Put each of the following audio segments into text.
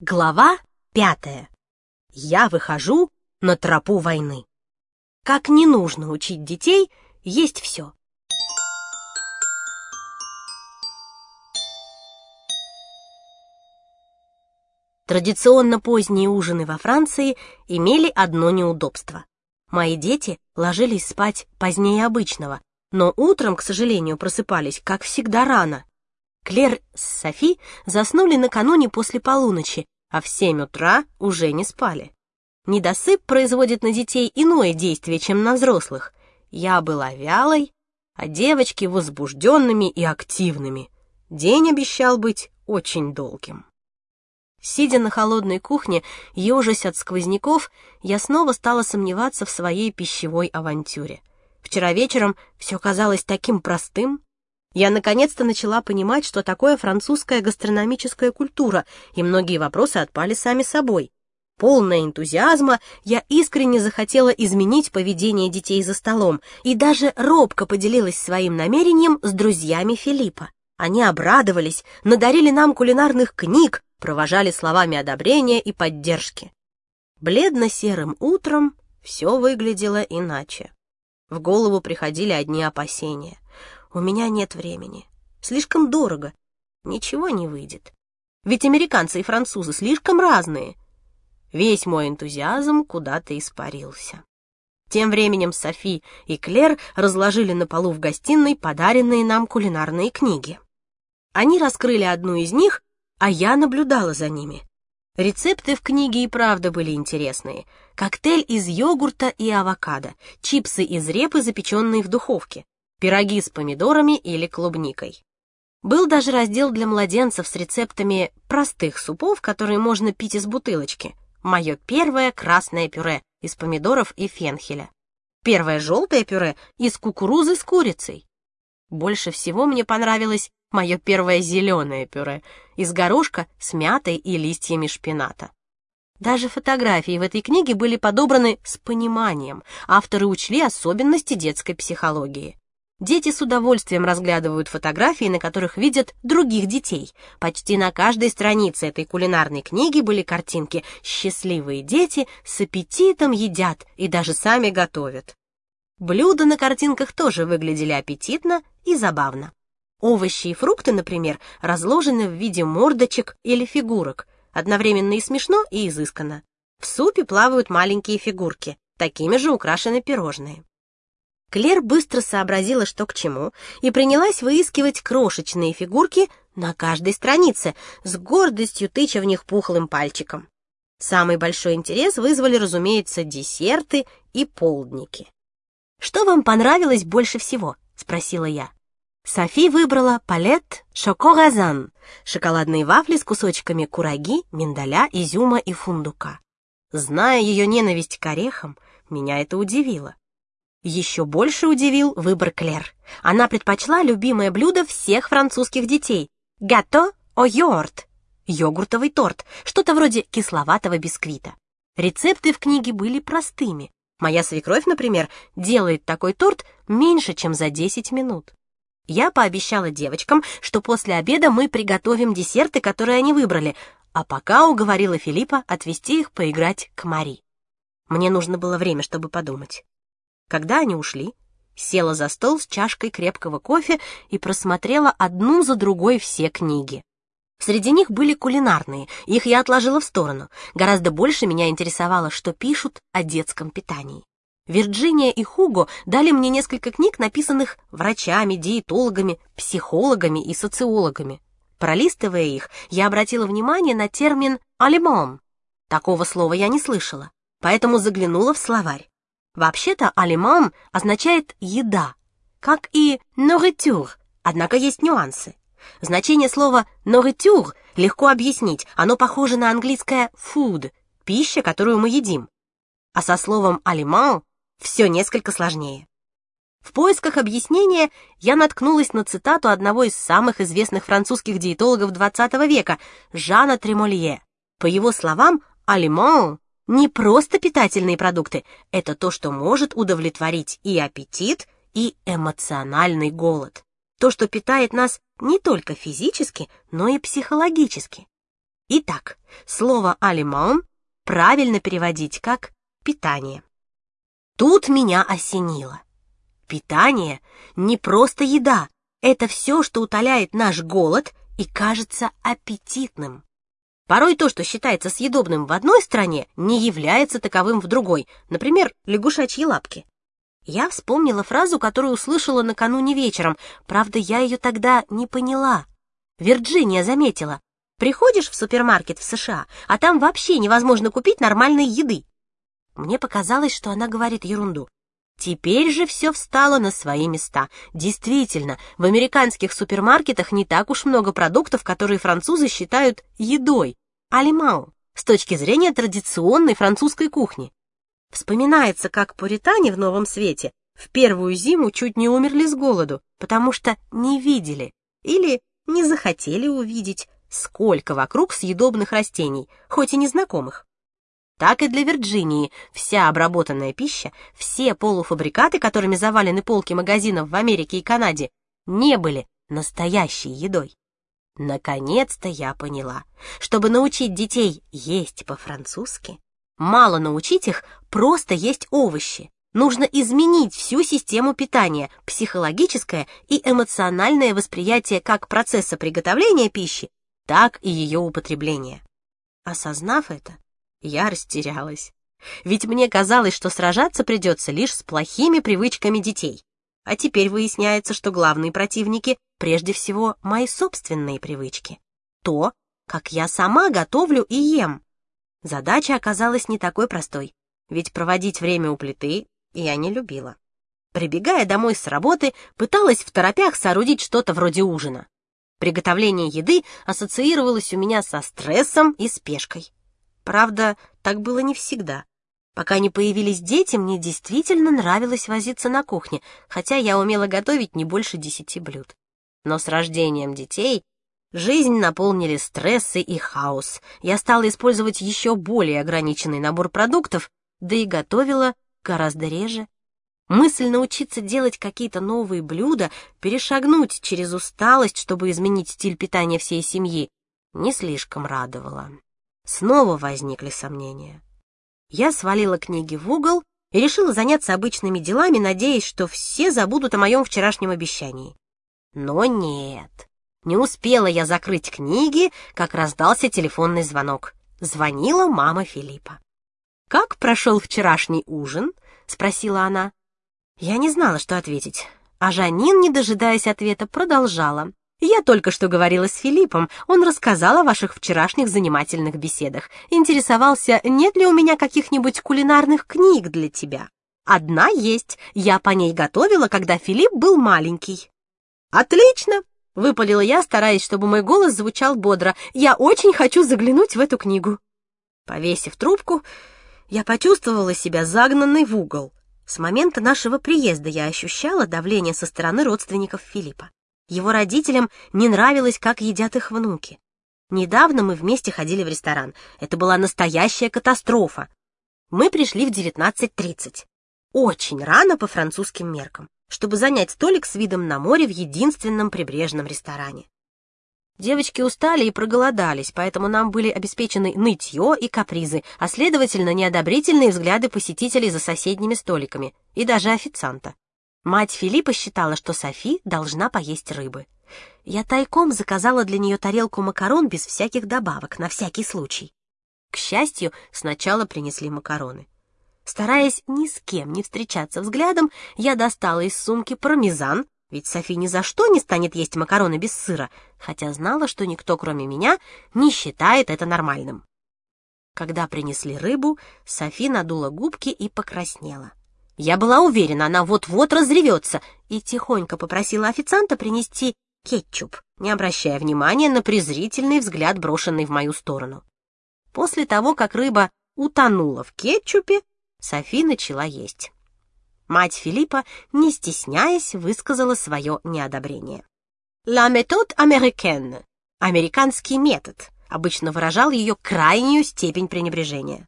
Глава пятая. Я выхожу на тропу войны. Как не нужно учить детей есть все. Традиционно поздние ужины во Франции имели одно неудобство. Мои дети ложились спать позднее обычного, но утром, к сожалению, просыпались, как всегда, рано. Клер с Софи заснули накануне после полуночи, а в семь утра уже не спали. Недосып производит на детей иное действие, чем на взрослых. Я была вялой, а девочки возбужденными и активными. День обещал быть очень долгим. Сидя на холодной кухне, ежась от сквозняков, я снова стала сомневаться в своей пищевой авантюре. Вчера вечером все казалось таким простым, я наконец-то начала понимать, что такое французская гастрономическая культура, и многие вопросы отпали сами собой. Полная энтузиазма, я искренне захотела изменить поведение детей за столом и даже робко поделилась своим намерением с друзьями Филиппа. Они обрадовались, надарили нам кулинарных книг, провожали словами одобрения и поддержки. Бледно-серым утром все выглядело иначе. В голову приходили одни опасения. У меня нет времени. Слишком дорого. Ничего не выйдет. Ведь американцы и французы слишком разные. Весь мой энтузиазм куда-то испарился. Тем временем Софи и Клер разложили на полу в гостиной подаренные нам кулинарные книги. Они раскрыли одну из них, а я наблюдала за ними. Рецепты в книге и правда были интересные. Коктейль из йогурта и авокадо, чипсы из репы, запеченные в духовке, пироги с помидорами или клубникой. Был даже раздел для младенцев с рецептами простых супов, которые можно пить из бутылочки. Мое первое красное пюре из помидоров и фенхеля. Первое желтое пюре из кукурузы с курицей. Больше всего мне понравилось мое первое зеленое пюре из горошка с мятой и листьями шпината. Даже фотографии в этой книге были подобраны с пониманием. Авторы учли особенности детской психологии. Дети с удовольствием разглядывают фотографии, на которых видят других детей. Почти на каждой странице этой кулинарной книги были картинки «Счастливые дети с аппетитом едят и даже сами готовят». Блюда на картинках тоже выглядели аппетитно и забавно. Овощи и фрукты, например, разложены в виде мордочек или фигурок, одновременно и смешно, и изысканно. В супе плавают маленькие фигурки, такими же украшены пирожные. Клер быстро сообразила, что к чему, и принялась выискивать крошечные фигурки на каждой странице, с гордостью тыча в них пухлым пальчиком. Самый большой интерес вызвали, разумеется, десерты и полдники. «Что вам понравилось больше всего?» — спросила я. Софи выбрала палет шокоразан, шоколадные вафли с кусочками кураги, миндаля, изюма и фундука. Зная ее ненависть к орехам, меня это удивило. Еще больше удивил выбор Клер. Она предпочла любимое блюдо всех французских детей — гато о йорт, йогуртовый торт, что-то вроде кисловатого бисквита. Рецепты в книге были простыми. Моя свекровь, например, делает такой торт меньше, чем за 10 минут. Я пообещала девочкам, что после обеда мы приготовим десерты, которые они выбрали, а пока уговорила Филиппа отвезти их поиграть к Мари. Мне нужно было время, чтобы подумать. Когда они ушли, села за стол с чашкой крепкого кофе и просмотрела одну за другой все книги. Среди них были кулинарные, их я отложила в сторону. Гораздо больше меня интересовало, что пишут о детском питании. Вирджиния и Хуго дали мне несколько книг, написанных врачами, диетологами, психологами и социологами. Пролистывая их, я обратила внимание на термин «алимон». Такого слова я не слышала, поэтому заглянула в словарь. Вообще-то алиман означает «еда», как и nourriture, однако есть нюансы. Значение слова nourriture легко объяснить, оно похоже на английское food, пища, которую мы едим. А со словом алиман все несколько сложнее. В поисках объяснения я наткнулась на цитату одного из самых известных французских диетологов XX века, Жана Тремолье. По его словам, алиман не просто питательные продукты, это то, что может удовлетворить и аппетит, и эмоциональный голод. То, что питает нас не только физически, но и психологически. Итак, слово «алиман» правильно переводить как «питание». Тут меня осенило. Питание — не просто еда, это все, что утоляет наш голод и кажется аппетитным. Порой то, что считается съедобным в одной стране, не является таковым в другой, например, лягушачьи лапки. Я вспомнила фразу, которую услышала накануне вечером, правда, я ее тогда не поняла. Вирджиния заметила. Приходишь в супермаркет в США, а там вообще невозможно купить нормальной еды. Мне показалось, что она говорит ерунду. Теперь же все встало на свои места. Действительно, в американских супермаркетах не так уж много продуктов, которые французы считают едой, алимау, с точки зрения традиционной французской кухни. Вспоминается, как пуритане в Новом Свете в первую зиму чуть не умерли с голоду, потому что не видели или не захотели увидеть, сколько вокруг съедобных растений, хоть и незнакомых так и для Вирджинии вся обработанная пища, все полуфабрикаты, которыми завалены полки магазинов в Америке и Канаде, не были настоящей едой. Наконец-то я поняла, чтобы научить детей есть по-французски, мало научить их просто есть овощи. Нужно изменить всю систему питания, психологическое и эмоциональное восприятие как процесса приготовления пищи, так и ее употребления. Осознав это, я растерялась. Ведь мне казалось, что сражаться придется лишь с плохими привычками детей. А теперь выясняется, что главные противники прежде всего мои собственные привычки. То, как я сама готовлю и ем. Задача оказалась не такой простой, ведь проводить время у плиты я не любила. Прибегая домой с работы, пыталась в торопях соорудить что-то вроде ужина. Приготовление еды ассоциировалось у меня со стрессом и спешкой. Правда, так было не всегда. Пока не появились дети, мне действительно нравилось возиться на кухне, хотя я умела готовить не больше десяти блюд. Но с рождением детей жизнь наполнили стрессы и хаос. Я стала использовать еще более ограниченный набор продуктов, да и готовила гораздо реже. Мысль научиться делать какие-то новые блюда, перешагнуть через усталость, чтобы изменить стиль питания всей семьи, не слишком радовала. Снова возникли сомнения. Я свалила книги в угол и решила заняться обычными делами, надеясь, что все забудут о моем вчерашнем обещании. Но нет. Не успела я закрыть книги, как раздался телефонный звонок. Звонила мама Филиппа. «Как прошел вчерашний ужин?» — спросила она. Я не знала, что ответить, а Жанин, не дожидаясь ответа, продолжала. Я только что говорила с Филиппом, он рассказал о ваших вчерашних занимательных беседах, интересовался, нет ли у меня каких-нибудь кулинарных книг для тебя. Одна есть, я по ней готовила, когда Филипп был маленький. Отлично, выпалила я, стараясь, чтобы мой голос звучал бодро. Я очень хочу заглянуть в эту книгу. Повесив трубку, я почувствовала себя загнанной в угол. С момента нашего приезда я ощущала давление со стороны родственников Филиппа. Его родителям не нравилось, как едят их внуки. Недавно мы вместе ходили в ресторан. Это была настоящая катастрофа. Мы пришли в 19.30. Очень рано по французским меркам, чтобы занять столик с видом на море в единственном прибрежном ресторане. Девочки устали и проголодались, поэтому нам были обеспечены нытье и капризы, а следовательно неодобрительные взгляды посетителей за соседними столиками и даже официанта. Мать Филиппа считала, что Софи должна поесть рыбы. Я тайком заказала для нее тарелку макарон без всяких добавок, на всякий случай. К счастью, сначала принесли макароны. Стараясь ни с кем не встречаться взглядом, я достала из сумки пармезан, ведь Софи ни за что не станет есть макароны без сыра, хотя знала, что никто, кроме меня, не считает это нормальным. Когда принесли рыбу, Софи надула губки и покраснела. Я была уверена, она вот-вот разревется, и тихонько попросила официанта принести кетчуп, не обращая внимания на презрительный взгляд, брошенный в мою сторону. После того, как рыба утонула в кетчупе, Софи начала есть. Мать Филиппа, не стесняясь, высказала свое неодобрение. «La méthode américaine» — американский метод — обычно выражал ее крайнюю степень пренебрежения.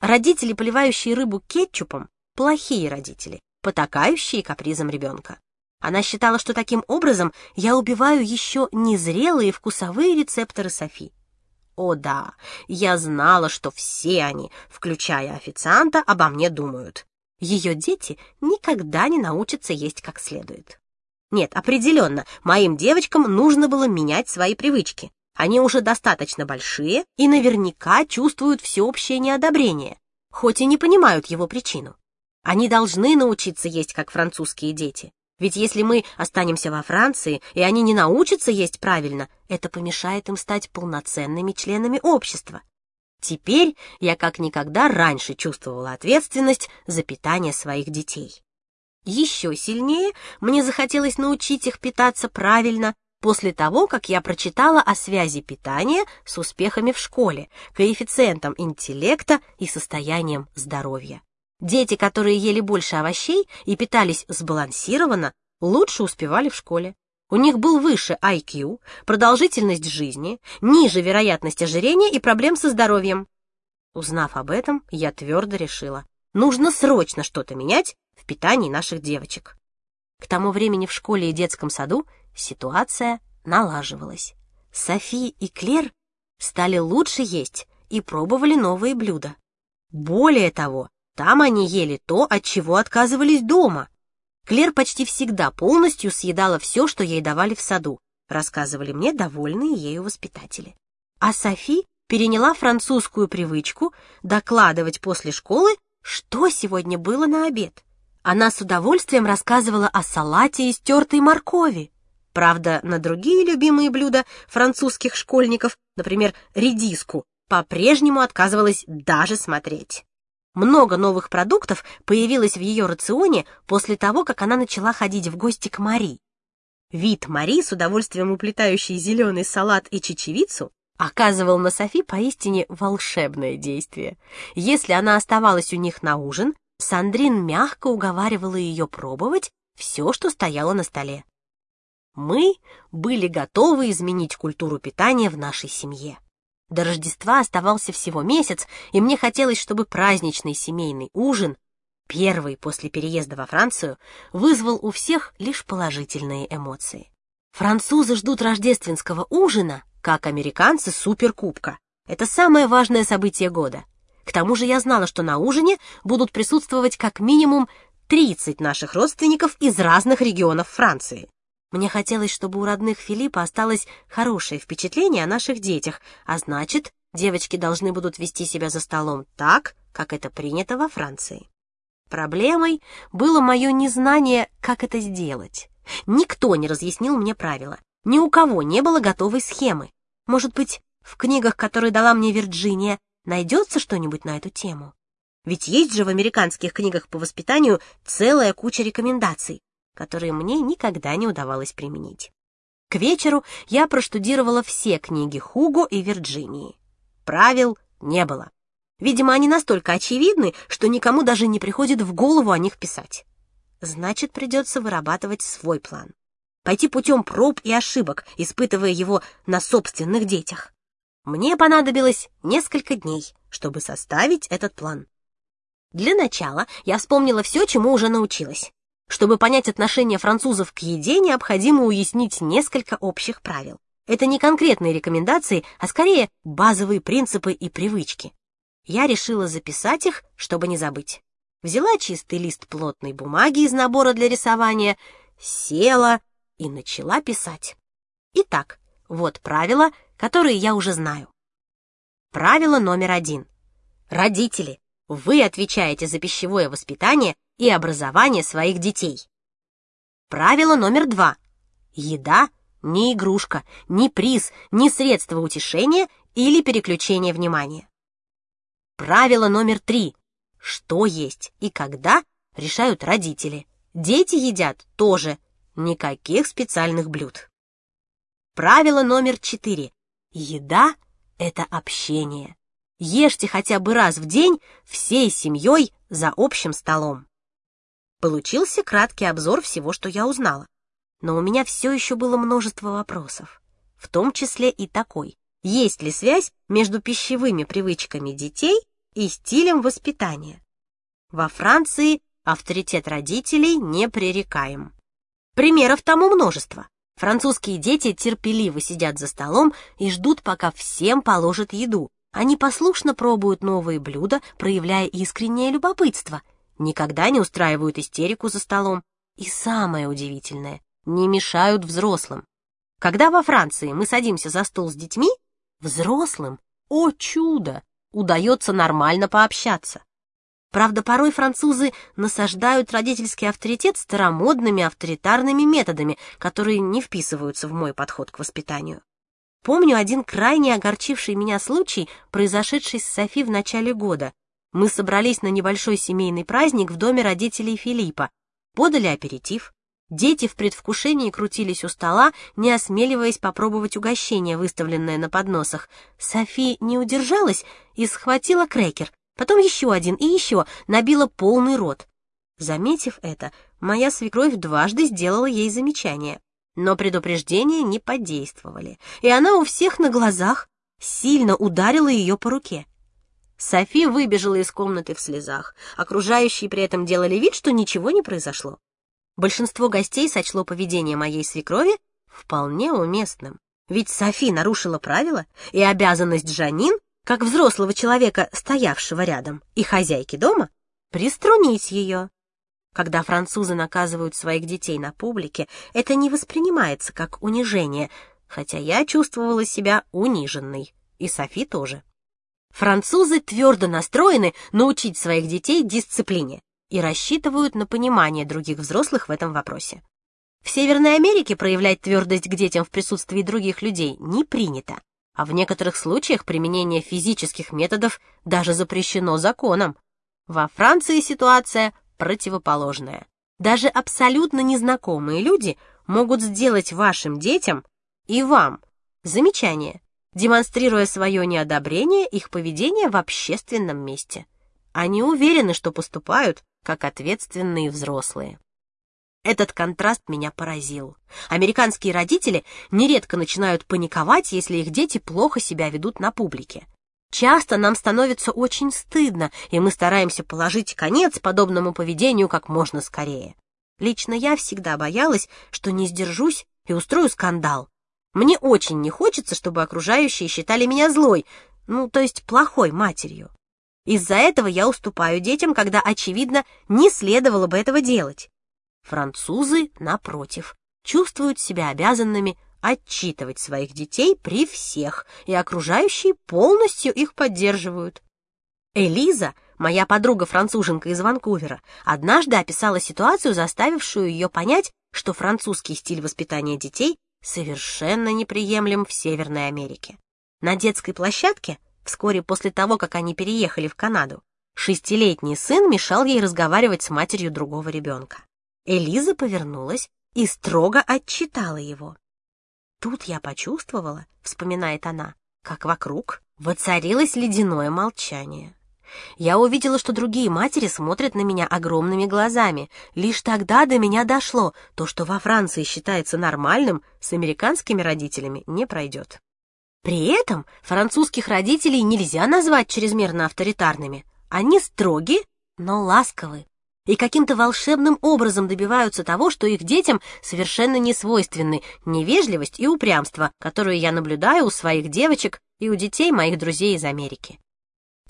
Родители, поливающие рыбу кетчупом, плохие родители, потакающие капризом ребенка. Она считала, что таким образом я убиваю еще незрелые вкусовые рецепторы Софи. О да, я знала, что все они, включая официанта, обо мне думают. Ее дети никогда не научатся есть как следует. Нет, определенно, моим девочкам нужно было менять свои привычки. Они уже достаточно большие и наверняка чувствуют всеобщее неодобрение, хоть и не понимают его причину. Они должны научиться есть, как французские дети. Ведь если мы останемся во Франции, и они не научатся есть правильно, это помешает им стать полноценными членами общества. Теперь я как никогда раньше чувствовала ответственность за питание своих детей. Еще сильнее мне захотелось научить их питаться правильно после того, как я прочитала о связи питания с успехами в школе, коэффициентом интеллекта и состоянием здоровья. Дети, которые ели больше овощей и питались сбалансированно, лучше успевали в школе. У них был выше IQ, продолжительность жизни, ниже вероятность ожирения и проблем со здоровьем. Узнав об этом, я твердо решила, нужно срочно что-то менять в питании наших девочек. К тому времени в школе и детском саду ситуация налаживалась. Софи и Клер стали лучше есть и пробовали новые блюда. Более того, там они ели то, от чего отказывались дома. Клер почти всегда полностью съедала все, что ей давали в саду, рассказывали мне довольные ею воспитатели. А Софи переняла французскую привычку докладывать после школы, что сегодня было на обед. Она с удовольствием рассказывала о салате из тертой моркови. Правда, на другие любимые блюда французских школьников, например, редиску, по-прежнему отказывалась даже смотреть. Много новых продуктов появилось в ее рационе после того, как она начала ходить в гости к Мари. Вид Мари, с удовольствием уплетающий зеленый салат и чечевицу, оказывал на Софи поистине волшебное действие. Если она оставалась у них на ужин, Сандрин мягко уговаривала ее пробовать все, что стояло на столе. Мы были готовы изменить культуру питания в нашей семье. До Рождества оставался всего месяц, и мне хотелось, чтобы праздничный семейный ужин, первый после переезда во Францию, вызвал у всех лишь положительные эмоции. Французы ждут рождественского ужина, как американцы суперкубка. Это самое важное событие года. К тому же я знала, что на ужине будут присутствовать как минимум 30 наших родственников из разных регионов Франции. Мне хотелось, чтобы у родных Филиппа осталось хорошее впечатление о наших детях, а значит, девочки должны будут вести себя за столом так, как это принято во Франции. Проблемой было мое незнание, как это сделать. Никто не разъяснил мне правила. Ни у кого не было готовой схемы. Может быть, в книгах, которые дала мне Вирджиния, найдется что-нибудь на эту тему? Ведь есть же в американских книгах по воспитанию целая куча рекомендаций которые мне никогда не удавалось применить. К вечеру я проштудировала все книги Хуго и Вирджинии. Правил не было. Видимо, они настолько очевидны, что никому даже не приходит в голову о них писать. Значит, придется вырабатывать свой план. Пойти путем проб и ошибок, испытывая его на собственных детях. Мне понадобилось несколько дней, чтобы составить этот план. Для начала я вспомнила все, чему уже научилась. Чтобы понять отношение французов к еде, необходимо уяснить несколько общих правил. Это не конкретные рекомендации, а скорее базовые принципы и привычки. Я решила записать их, чтобы не забыть. Взяла чистый лист плотной бумаги из набора для рисования, села и начала писать. Итак, вот правила, которые я уже знаю. Правило номер один. Родители, вы отвечаете за пищевое воспитание и образование своих детей. Правило номер два. Еда не игрушка, не приз, не средство утешения или переключения внимания. Правило номер три. Что есть и когда решают родители. Дети едят тоже. Никаких специальных блюд. Правило номер четыре. Еда — это общение. Ешьте хотя бы раз в день всей семьей за общим столом. Получился краткий обзор всего, что я узнала. Но у меня все еще было множество вопросов, в том числе и такой. Есть ли связь между пищевыми привычками детей и стилем воспитания? Во Франции авторитет родителей непререкаем. Примеров тому множество. Французские дети терпеливо сидят за столом и ждут, пока всем положат еду. Они послушно пробуют новые блюда, проявляя искреннее любопытство. Никогда не устраивают истерику за столом. И самое удивительное, не мешают взрослым. Когда во Франции мы садимся за стол с детьми, взрослым, о чудо, удается нормально пообщаться. Правда, порой французы насаждают родительский авторитет старомодными авторитарными методами, которые не вписываются в мой подход к воспитанию. Помню один крайне огорчивший меня случай, произошедший с Софи в начале года. Мы собрались на небольшой семейный праздник в доме родителей Филиппа, подали аперитив. Дети в предвкушении крутились у стола, не осмеливаясь попробовать угощение, выставленное на подносах. Софи не удержалась и схватила крекер, потом еще один и еще, набила полный рот. Заметив это, моя свекровь дважды сделала ей замечание. Но предупреждения не подействовали, и она у всех на глазах сильно ударила ее по руке. Софи выбежала из комнаты в слезах. Окружающие при этом делали вид, что ничего не произошло. Большинство гостей сочло поведение моей свекрови вполне уместным. Ведь Софи нарушила правила, и обязанность Жанин, как взрослого человека, стоявшего рядом, и хозяйки дома, приструнить ее. Когда французы наказывают своих детей на публике, это не воспринимается как унижение, хотя я чувствовала себя униженной, и Софи тоже. Французы твердо настроены научить своих детей дисциплине и рассчитывают на понимание других взрослых в этом вопросе. В Северной Америке проявлять твердость к детям в присутствии других людей не принято, а в некоторых случаях применение физических методов даже запрещено законом. Во Франции ситуация противоположное. Даже абсолютно незнакомые люди могут сделать вашим детям и вам замечание, демонстрируя свое неодобрение их поведения в общественном месте. Они уверены, что поступают как ответственные взрослые. Этот контраст меня поразил. Американские родители нередко начинают паниковать, если их дети плохо себя ведут на публике. Часто нам становится очень стыдно, и мы стараемся положить конец подобному поведению как можно скорее. Лично я всегда боялась, что не сдержусь и устрою скандал. Мне очень не хочется, чтобы окружающие считали меня злой, ну, то есть плохой матерью. Из-за этого я уступаю детям, когда, очевидно, не следовало бы этого делать. Французы, напротив, чувствуют себя обязанными отчитывать своих детей при всех, и окружающие полностью их поддерживают. Элиза, моя подруга-француженка из Ванкувера, однажды описала ситуацию, заставившую ее понять, что французский стиль воспитания детей совершенно неприемлем в Северной Америке. На детской площадке, вскоре после того, как они переехали в Канаду, шестилетний сын мешал ей разговаривать с матерью другого ребенка. Элиза повернулась и строго отчитала его. Тут я почувствовала, вспоминает она, как вокруг воцарилось ледяное молчание. Я увидела, что другие матери смотрят на меня огромными глазами. Лишь тогда до меня дошло, то, что во Франции считается нормальным, с американскими родителями не пройдет. При этом французских родителей нельзя назвать чрезмерно авторитарными. Они строги, но ласковы и каким-то волшебным образом добиваются того, что их детям совершенно не свойственны невежливость и упрямство, которые я наблюдаю у своих девочек и у детей моих друзей из Америки.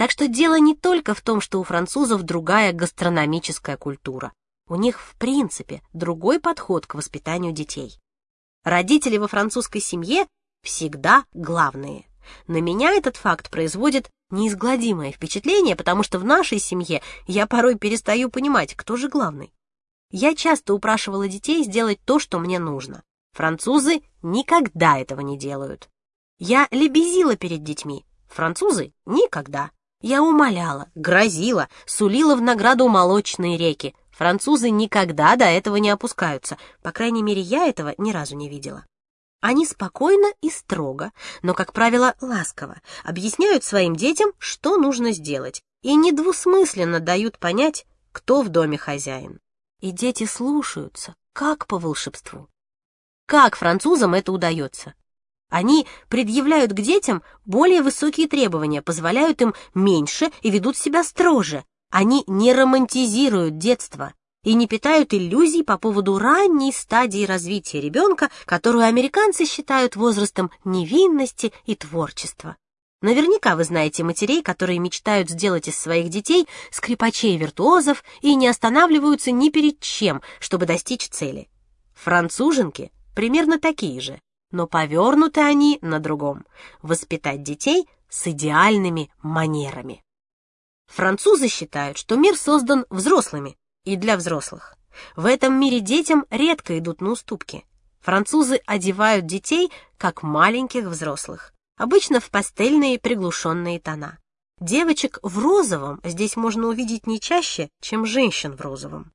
Так что дело не только в том, что у французов другая гастрономическая культура. У них, в принципе, другой подход к воспитанию детей. Родители во французской семье всегда главные. На меня этот факт производит неизгладимое впечатление, потому что в нашей семье я порой перестаю понимать, кто же главный. Я часто упрашивала детей сделать то, что мне нужно. Французы никогда этого не делают. Я лебезила перед детьми. Французы — никогда. Я умоляла, грозила, сулила в награду молочные реки. Французы никогда до этого не опускаются. По крайней мере, я этого ни разу не видела. Они спокойно и строго, но, как правило, ласково объясняют своим детям, что нужно сделать, и недвусмысленно дают понять, кто в доме хозяин. И дети слушаются, как по волшебству. Как французам это удается? Они предъявляют к детям более высокие требования, позволяют им меньше и ведут себя строже. Они не романтизируют детство. и не питают иллюзий по поводу ранней стадии развития ребенка, которую американцы считают возрастом невинности и творчества. Наверняка вы знаете матерей, которые мечтают сделать из своих детей скрипачей-виртуозов и не останавливаются ни перед чем, чтобы достичь цели. Француженки примерно такие же, но повернуты они на другом — воспитать детей с идеальными манерами. Французы считают, что мир создан взрослыми и для взрослых. В этом мире детям редко идут на уступки. Французы одевают детей, как маленьких взрослых, обычно в пастельные приглушенные тона. Девочек в розовом здесь можно увидеть не чаще, чем женщин в розовом.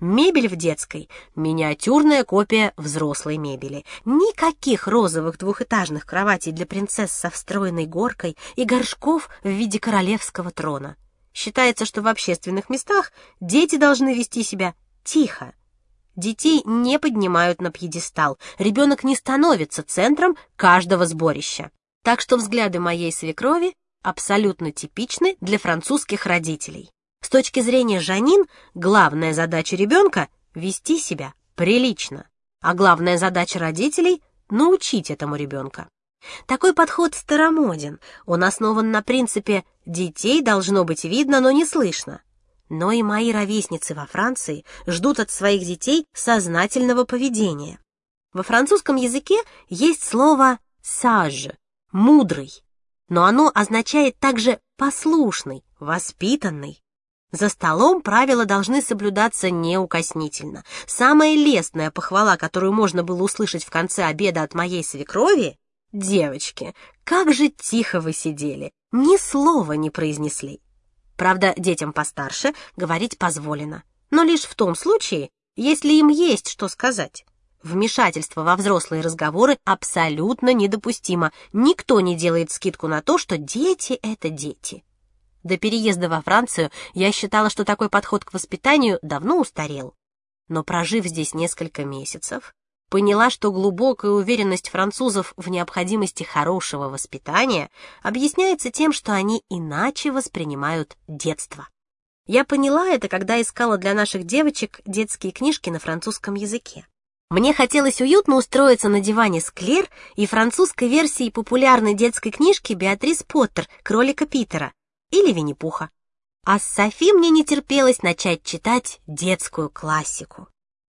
Мебель в детской — миниатюрная копия взрослой мебели. Никаких розовых двухэтажных кроватей для принцесс со встроенной горкой и горшков в виде королевского трона. Считается, что в общественных местах дети должны вести себя тихо. Детей не поднимают на пьедестал, ребенок не становится центром каждого сборища. Так что взгляды моей свекрови абсолютно типичны для французских родителей. С точки зрения Жанин, главная задача ребенка — вести себя прилично, а главная задача родителей — научить этому ребенка. Такой подход старомоден, он основан на принципе «детей должно быть видно, но не слышно». Но и мои ровесницы во Франции ждут от своих детей сознательного поведения. Во французском языке есть слово «sage» — «мудрый», но оно означает также «послушный», «воспитанный». За столом правила должны соблюдаться неукоснительно. Самая лестная похвала, которую можно было услышать в конце обеда от моей свекрови, «Девочки, как же тихо вы сидели, ни слова не произнесли». Правда, детям постарше говорить позволено, но лишь в том случае, если им есть что сказать. Вмешательство во взрослые разговоры абсолютно недопустимо. Никто не делает скидку на то, что дети — это дети. До переезда во Францию я считала, что такой подход к воспитанию давно устарел. Но прожив здесь несколько месяцев, поняла, что глубокая уверенность французов в необходимости хорошего воспитания объясняется тем, что они иначе воспринимают детство. Я поняла это, когда искала для наших девочек детские книжки на французском языке. Мне хотелось уютно устроиться на диване с Клер и французской версией популярной детской книжки Беатрис Поттер «Кролика Питера», или Винни-Пуха. А с Софи мне не терпелось начать читать детскую классику.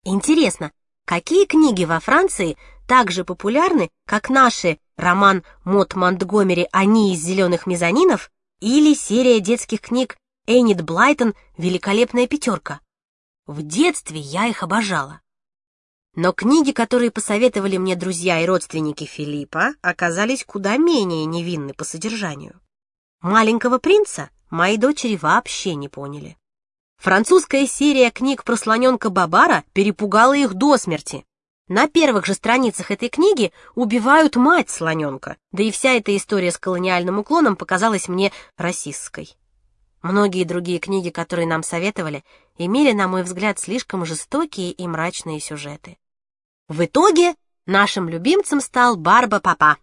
Интересно, какие книги во Франции так же популярны, как наши роман Мот Монтгомери «Они из зеленых мезонинов» или серия детских книг Эннет Блайтон «Великолепная пятерка». В детстве я их обожала. Но книги, которые посоветовали мне друзья и родственники Филиппа, оказались куда менее невинны по содержанию. Маленького принца мои дочери вообще не поняли. Французская серия книг про слоненка Бабара перепугала их до смерти. На первых же страницах этой книги убивают мать слоненка, да и вся эта история с колониальным уклоном показалась мне расистской. Многие другие книги, которые нам советовали, имели, на мой взгляд, слишком жестокие и мрачные сюжеты. В итоге нашим любимцем стал Барба Папа,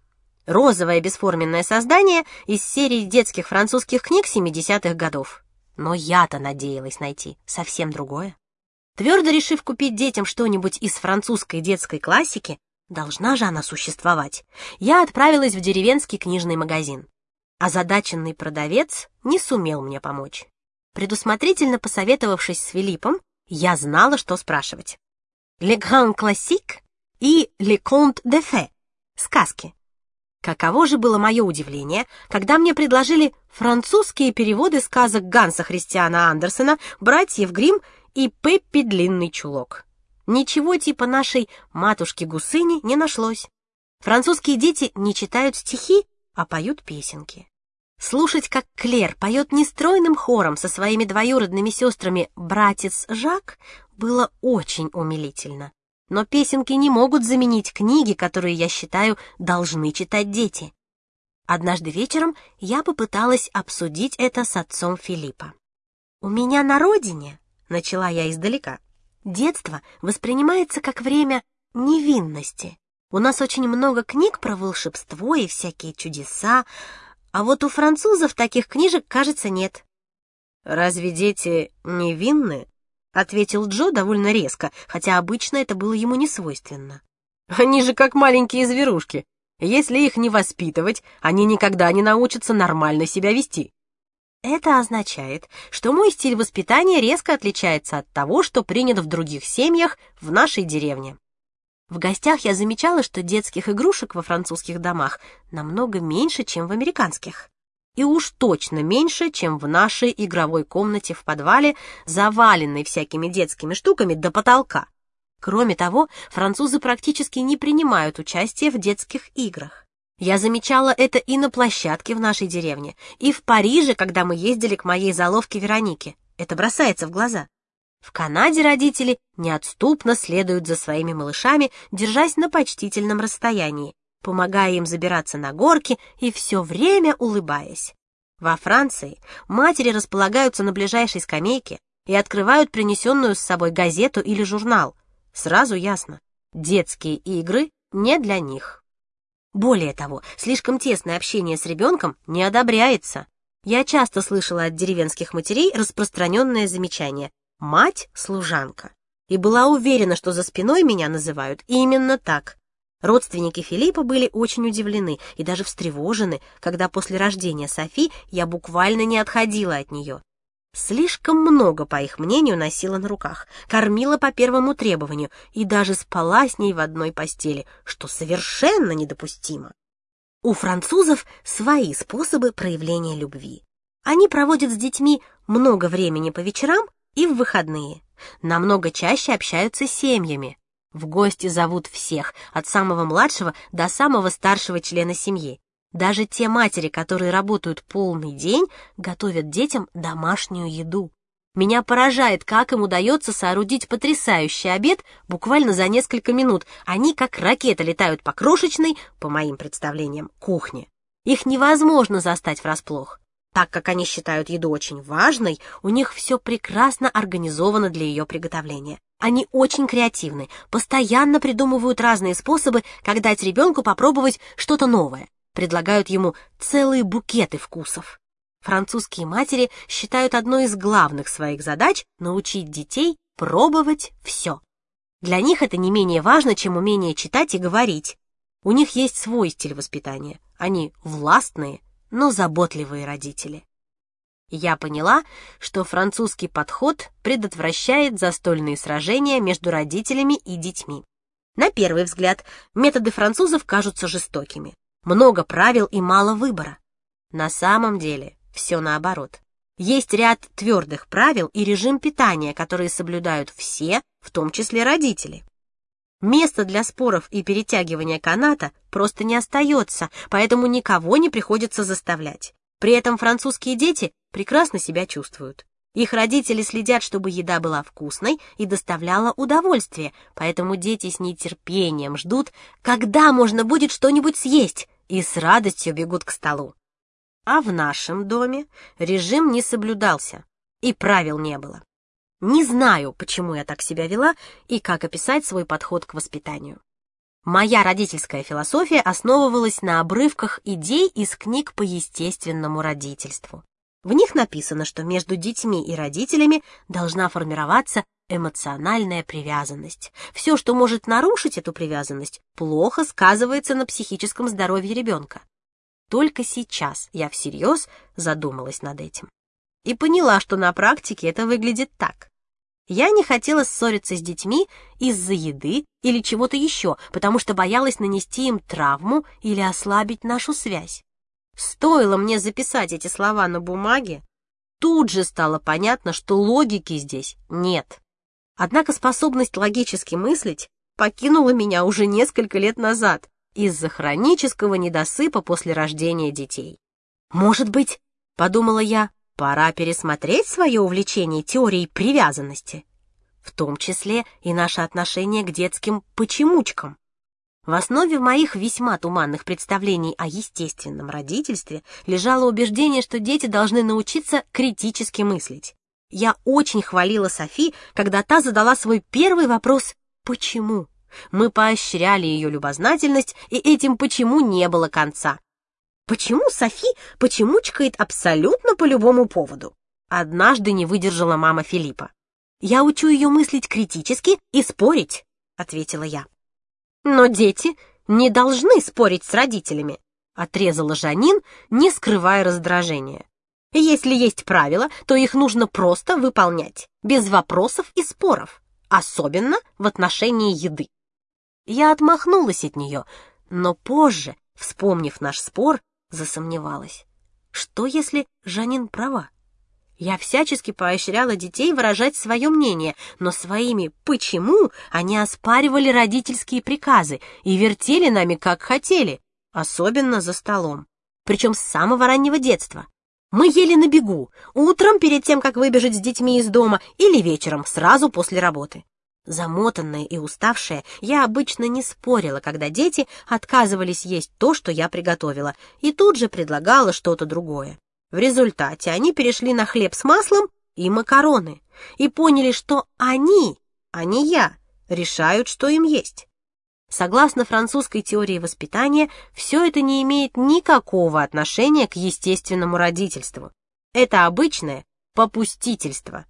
Розовое бесформенное создание из серии детских французских книг 70-х годов. Но я-то надеялась найти совсем другое. Твердо решив купить детям что-нибудь из французской детской классики, должна же она существовать, я отправилась в деревенский книжный магазин. Озадаченный продавец не сумел мне помочь. Предусмотрительно посоветовавшись с Филиппом, я знала, что спрашивать. «Le Grand Classique» и «Le Conte de Fées» — сказки. Каково же было мое удивление, когда мне предложили французские переводы сказок Ганса Христиана Андерсена, братьев Грим и Пеппи Длинный Чулок. Ничего типа нашей матушки-гусыни не нашлось. Французские дети не читают стихи, а поют песенки. Слушать, как Клер поет нестройным хором со своими двоюродными сестрами братец Жак, было очень умилительно. Но песенки не могут заменить книги, которые, я считаю, должны читать дети. Однажды вечером я попыталась обсудить это с отцом Филиппа. «У меня на родине», — начала я издалека, — «детство воспринимается как время невинности. У нас очень много книг про волшебство и всякие чудеса, а вот у французов таких книжек, кажется, нет». «Разве дети невинны?» Ответил Джо довольно резко, хотя обычно это было ему не свойственно. Они же как маленькие зверушки. Если их не воспитывать, они никогда не научатся нормально себя вести. Это означает, что мой стиль воспитания резко отличается от того, что принят в других семьях в нашей деревне. В гостях я замечала, что детских игрушек во французских домах намного меньше, чем в американских. И уж точно меньше, чем в нашей игровой комнате в подвале, заваленной всякими детскими штуками до потолка. Кроме того, французы практически не принимают участие в детских играх. Я замечала это и на площадке в нашей деревне, и в Париже, когда мы ездили к моей заловке Веронике. Это бросается в глаза. В Канаде родители неотступно следуют за своими малышами, держась на почтительном расстоянии, помогая им забираться на горки и все время улыбаясь. Во Франции матери располагаются на ближайшей скамейке и открывают принесенную с собой газету или журнал, Сразу ясно, детские игры не для них. Более того, слишком тесное общение с ребенком не одобряется. Я часто слышала от деревенских матерей распространенное замечание «мать – служанка» и была уверена, что за спиной меня называют именно так. Родственники Филиппа были очень удивлены и даже встревожены, когда после рождения Софи я буквально не отходила от нее. Слишком много, по их мнению, носила на руках, кормила по первому требованию и даже спала с ней в одной постели, что совершенно недопустимо. У французов свои способы проявления любви. Они проводят с детьми много времени по вечерам и в выходные, намного чаще общаются с семьями. В гости зовут всех, от самого младшего до самого старшего члена семьи. Даже те матери, которые работают полный день, готовят детям домашнюю еду. Меня поражает, как им удается соорудить потрясающий обед буквально за несколько минут. Они как ракеты летают по крошечной, по моим представлениям, кухне. Их невозможно застать врасплох. Так как они считают еду очень важной, у них все прекрасно организовано для ее приготовления. Они очень креативны, постоянно придумывают разные способы, как дать ребенку попробовать что-то новое предлагают ему целые букеты вкусов. Французские матери считают одной из главных своих задач научить детей пробовать все. Для них это не менее важно, чем умение читать и говорить. У них есть свой стиль воспитания. Они властные, но заботливые родители. Я поняла, что французский подход предотвращает застольные сражения между родителями и детьми. На первый взгляд, методы французов кажутся жестокими много правил и мало выбора. На самом деле все наоборот. Есть ряд твердых правил и режим питания, которые соблюдают все, в том числе родители. Места для споров и перетягивания каната просто не остается, поэтому никого не приходится заставлять. При этом французские дети прекрасно себя чувствуют. Их родители следят, чтобы еда была вкусной и доставляла удовольствие, поэтому дети с нетерпением ждут, когда можно будет что-нибудь съесть, и с радостью бегут к столу. А в нашем доме режим не соблюдался, и правил не было. Не знаю, почему я так себя вела и как описать свой подход к воспитанию. Моя родительская философия основывалась на обрывках идей из книг по естественному родительству. В них написано, что между детьми и родителями должна формироваться эмоциональная привязанность. Все, что может нарушить эту привязанность, плохо сказывается на психическом здоровье ребенка. Только сейчас я всерьез задумалась над этим. И поняла, что на практике это выглядит так. Я не хотела ссориться с детьми из-за еды или чего-то еще, потому что боялась нанести им травму или ослабить нашу связь. Стоило мне записать эти слова на бумаге, тут же стало понятно, что логики здесь нет. Однако способность логически мыслить покинула меня уже несколько лет назад из-за хронического недосыпа после рождения детей. Может быть, подумала я, пора пересмотреть свое увлечение теорией привязанности, в том числе и наше отношение к детским почемучкам. В основе моих весьма туманных представлений о естественном родительстве лежало убеждение, что дети должны научиться критически мыслить. Я очень хвалила Софи, когда та задала свой первый вопрос «Почему?». Мы поощряли ее любознательность, и этим «почему» не было конца. Почему Софи почемучкает абсолютно по любому поводу? Однажды не выдержала мама Филиппа. Я учу ее мыслить критически и спорить, ответила я. Но дети не должны спорить с родителями, отрезала Жанин, не скрывая раздражения. Если есть правила, то их нужно просто выполнять, без вопросов и споров, особенно в отношении еды. Я отмахнулась от нее, но позже, вспомнив наш спор, засомневалась. Что, если Жанин права? Я всячески поощряла детей выражать свое мнение, но своими «почему» они оспаривали родительские приказы и вертели нами как хотели, особенно за столом. Причем с самого раннего детства. Мы ели на бегу, утром перед тем, как выбежать с детьми из дома, или вечером, сразу после работы. Замотанная и уставшая, я обычно не спорила, когда дети отказывались есть то, что я приготовила, и тут же предлагала что-то другое. В результате они перешли на хлеб с маслом и макароны и поняли, что они, а не я, решают, что им есть. Согласно французской теории воспитания, все это не имеет никакого отношения к естественному родительству. Это обычное попустительство.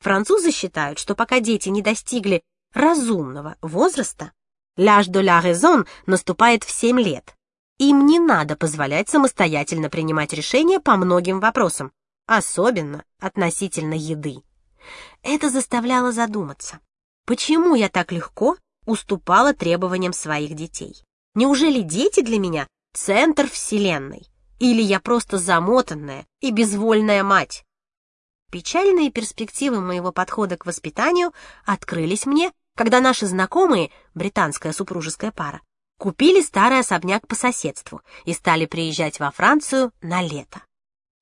Французы считают, что пока дети не достигли разумного возраста, l'âge de la raison наступает в 7 лет. Им не надо позволять самостоятельно принимать решения по многим вопросам, особенно относительно еды. Это заставляло задуматься, почему я так легко уступала требованиям своих детей. Неужели дети для меня — центр вселенной? Или я просто замотанная и безвольная мать? Печальные перспективы моего подхода к воспитанию открылись мне, когда наши знакомые, британская супружеская пара, купили старый особняк по соседству и стали приезжать во Францию на лето.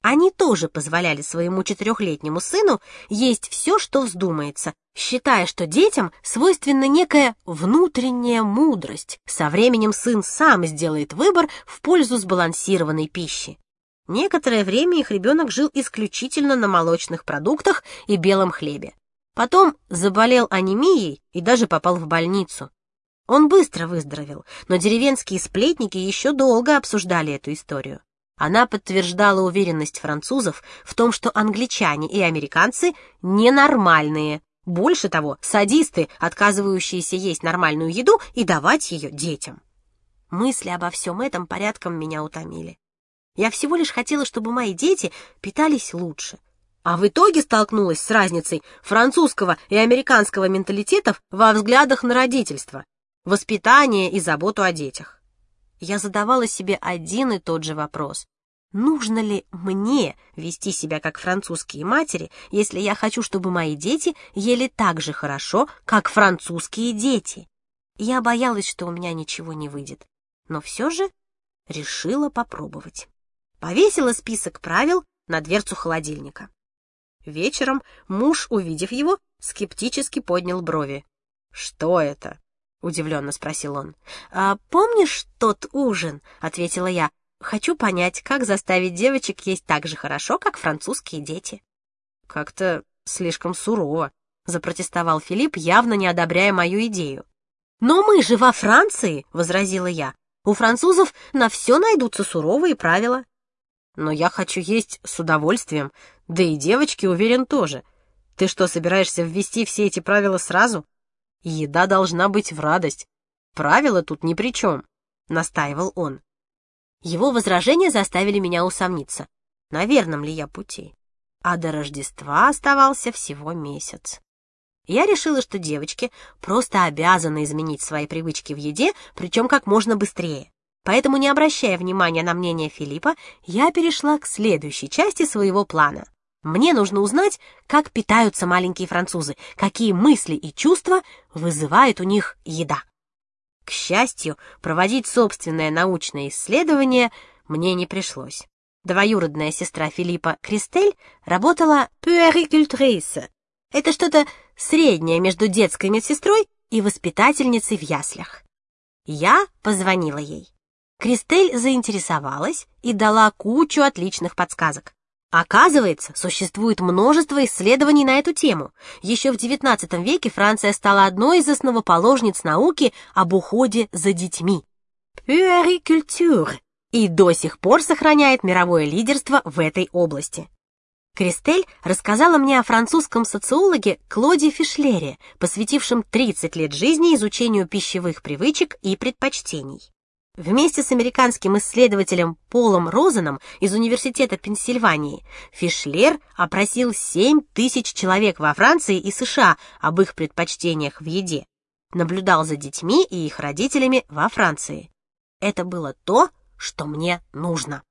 Они тоже позволяли своему четырехлетнему сыну есть все, что вздумается, считая, что детям свойственна некая внутренняя мудрость. Со временем сын сам сделает выбор в пользу сбалансированной пищи. Некоторое время их ребенок жил исключительно на молочных продуктах и белом хлебе. Потом заболел анемией и даже попал в больницу. Он быстро выздоровел, но деревенские сплетники еще долго обсуждали эту историю. Она подтверждала уверенность французов в том, что англичане и американцы ненормальные. Больше того, садисты, отказывающиеся есть нормальную еду и давать ее детям. Мысли обо всем этом порядком меня утомили. Я всего лишь хотела, чтобы мои дети питались лучше. А в итоге столкнулась с разницей французского и американского менталитетов во взглядах на родительство, воспитание и заботу о детях я задавала себе один и тот же вопрос. Нужно ли мне вести себя как французские матери, если я хочу, чтобы мои дети ели так же хорошо, как французские дети? Я боялась, что у меня ничего не выйдет, но все же решила попробовать. Повесила список правил на дверцу холодильника. Вечером муж, увидев его, скептически поднял брови. «Что это?» удивленно спросил он. «А помнишь тот ужин?» — ответила я. «Хочу понять, как заставить девочек есть так же хорошо, как французские дети». «Как-то слишком сурово», — запротестовал Филипп, явно не одобряя мою идею. «Но мы же во Франции!» — возразила я. «У французов на все найдутся суровые правила». «Но я хочу есть с удовольствием, да и девочки, уверен, тоже. Ты что, собираешься ввести все эти правила сразу?» Еда должна быть в радость. Правила тут ни при чем, — настаивал он. Его возражения заставили меня усомниться, на верном ли я пути. А до Рождества оставался всего месяц. Я решила, что девочки просто обязаны изменить свои привычки в еде, причем как можно быстрее. Поэтому, не обращая внимания на мнение Филиппа, я перешла к следующей части своего плана. Мне нужно узнать, как питаются маленькие французы, какие мысли и чувства вызывает у них еда. К счастью, проводить собственное научное исследование мне не пришлось. Двоюродная сестра Филиппа Кристель работала puéricultrice. Это что-то среднее между детской медсестрой и воспитательницей в яслях. Я позвонила ей. Кристель заинтересовалась и дала кучу отличных подсказок. Оказывается, существует множество исследований на эту тему. Еще в XIX веке Франция стала одной из основоположниц науки об уходе за детьми. Puériculture и до сих пор сохраняет мировое лидерство в этой области. Кристель рассказала мне о французском социологе Клоде Фишлере, посвятившем 30 лет жизни изучению пищевых привычек и предпочтений. Вместе с американским исследователем Полом Розеном из Университета Пенсильвании Фишлер опросил 7 тысяч человек во Франции и США об их предпочтениях в еде. Наблюдал за детьми и их родителями во Франции. Это было то, что мне нужно.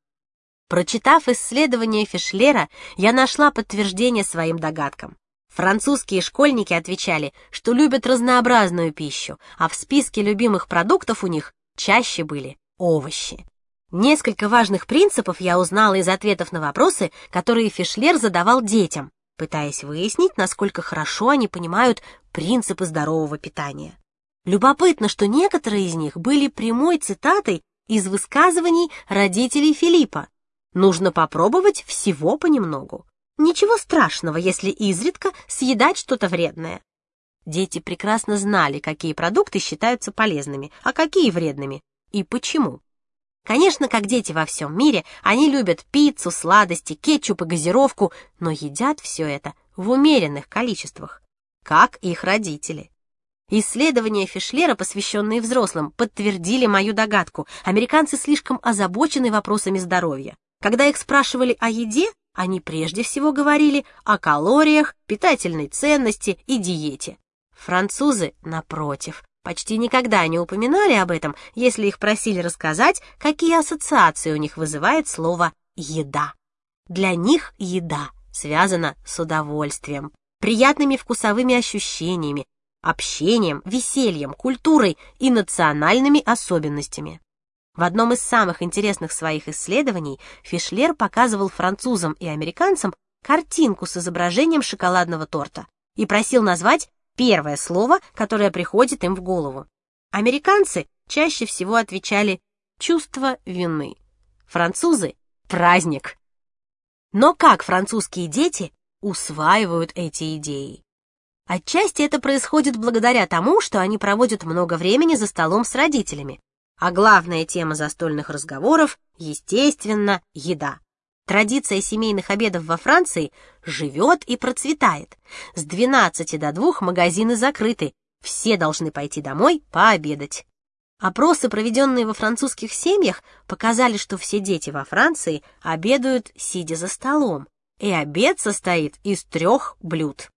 Прочитав исследование Фишлера, я нашла подтверждение своим догадкам. Французские школьники отвечали, что любят разнообразную пищу, а в списке любимых продуктов у них чаще были овощи. Несколько важных принципов я узнала из ответов на вопросы, которые Фишлер задавал детям, пытаясь выяснить, насколько хорошо они понимают принципы здорового питания. Любопытно, что некоторые из них были прямой цитатой из высказываний родителей Филиппа. Нужно попробовать всего понемногу. Ничего страшного, если изредка съедать что-то вредное. Дети прекрасно знали, какие продукты считаются полезными, а какие вредными, и почему. Конечно, как дети во всем мире, они любят пиццу, сладости, кетчуп и газировку, но едят все это в умеренных количествах, как их родители. Исследования Фишлера, посвященные взрослым, подтвердили мою догадку. Американцы слишком озабочены вопросами здоровья. Когда их спрашивали о еде, они прежде всего говорили о калориях, питательной ценности и диете. Французы, напротив, почти никогда не упоминали об этом, если их просили рассказать, какие ассоциации у них вызывает слово «еда». Для них еда связана с удовольствием, приятными вкусовыми ощущениями, общением, весельем, культурой и национальными особенностями. В одном из самых интересных своих исследований Фишлер показывал французам и американцам картинку с изображением шоколадного торта и просил назвать первое слово, которое приходит им в голову. Американцы чаще всего отвечали «чувство вины», французы — «праздник». Но как французские дети усваивают эти идеи? Отчасти это происходит благодаря тому, что они проводят много времени за столом с родителями. А главная тема застольных разговоров, естественно, еда. Традиция семейных обедов во Франции живет и процветает. С 12 до 2 магазины закрыты, все должны пойти домой пообедать. Опросы, проведенные во французских семьях, показали, что все дети во Франции обедают, сидя за столом, и обед состоит из трех блюд.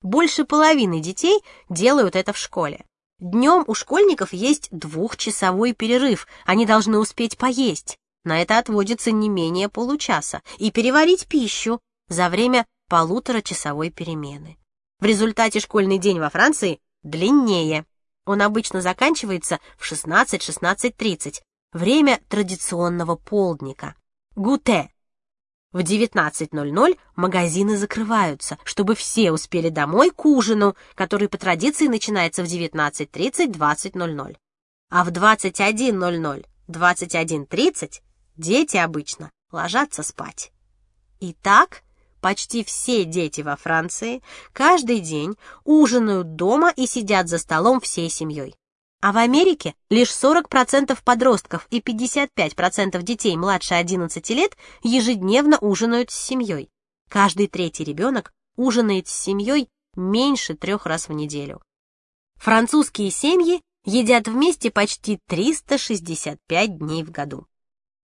Больше половины детей делают это в школе. Днем у школьников есть двухчасовой перерыв, они должны успеть поесть. На это отводится не менее получаса, и переварить пищу за время полуторачасовой перемены. В результате школьный день во Франции длиннее. Он обычно заканчивается в 16-16.30, время традиционного полдника. Гуте. В 19.00 магазины закрываются, чтобы все успели домой к ужину, который по традиции начинается в 19.30-20.00. А в 21.00, 21.30 дети обычно ложатся спать. Итак, почти все дети во Франции каждый день ужинают дома и сидят за столом всей семьей. А в Америке лишь 40% подростков и 55% детей младше 11 лет ежедневно ужинают с семьей. Каждый третий ребенок ужинает с семьей меньше трех раз в неделю. Французские семьи едят вместе почти 365 дней в году.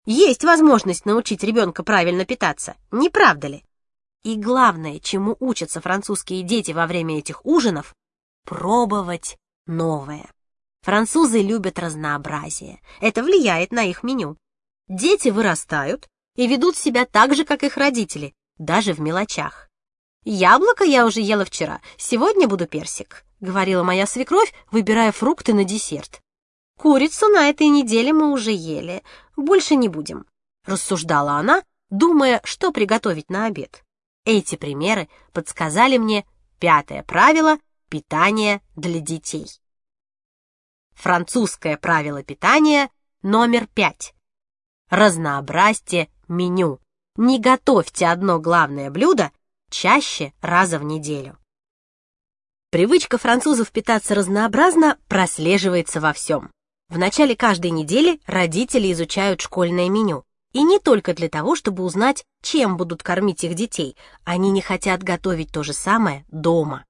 Есть возможность научить ребенка правильно питаться, не правда ли? И главное, чему учатся французские дети во время этих ужинов – пробовать новое. Французы любят разнообразие. Это влияет на их меню. Дети вырастают и ведут себя так же, как их родители, даже в мелочах. «Яблоко я уже ела вчера, сегодня буду персик», — говорила моя свекровь, выбирая фрукты на десерт. Курицу на этой неделе мы уже ели, больше не будем», — рассуждала она, думая, что приготовить на обед. Эти примеры подсказали мне пятое правило питания для детей. Французское правило питания номер пять. Разнообразьте меню. Не готовьте одно главное блюдо чаще раза в неделю. Привычка французов питаться разнообразно прослеживается во всем. В начале каждой недели родители изучают школьное меню. И не только для того, чтобы узнать, чем будут кормить их детей. Они не хотят готовить то же самое дома.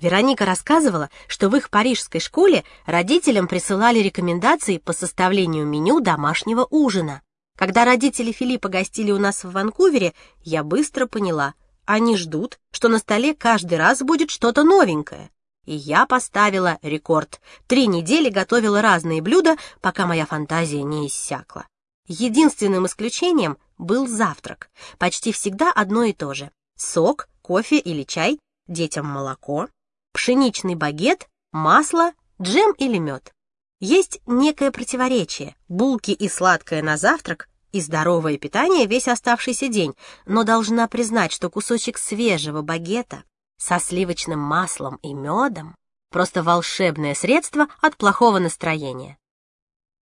Вероника рассказывала, что в их парижской школе родителям присылали рекомендации по составлению меню домашнего ужина. Когда родители Филиппа гостили у нас в Ванкувере, я быстро поняла, они ждут, что на столе каждый раз будет что-то новенькое. И я поставила рекорд. Три недели готовила разные блюда, пока моя фантазия не иссякла. Единственным исключением был завтрак. Почти всегда одно и то же. Сок, кофе или чай, детям молоко, пшеничный багет, масло, джем или мед. Есть некое противоречие. Булки и сладкое на завтрак и здоровое питание весь оставшийся день, но должна признать, что кусочек свежего багета со сливочным маслом и медом просто волшебное средство от плохого настроения.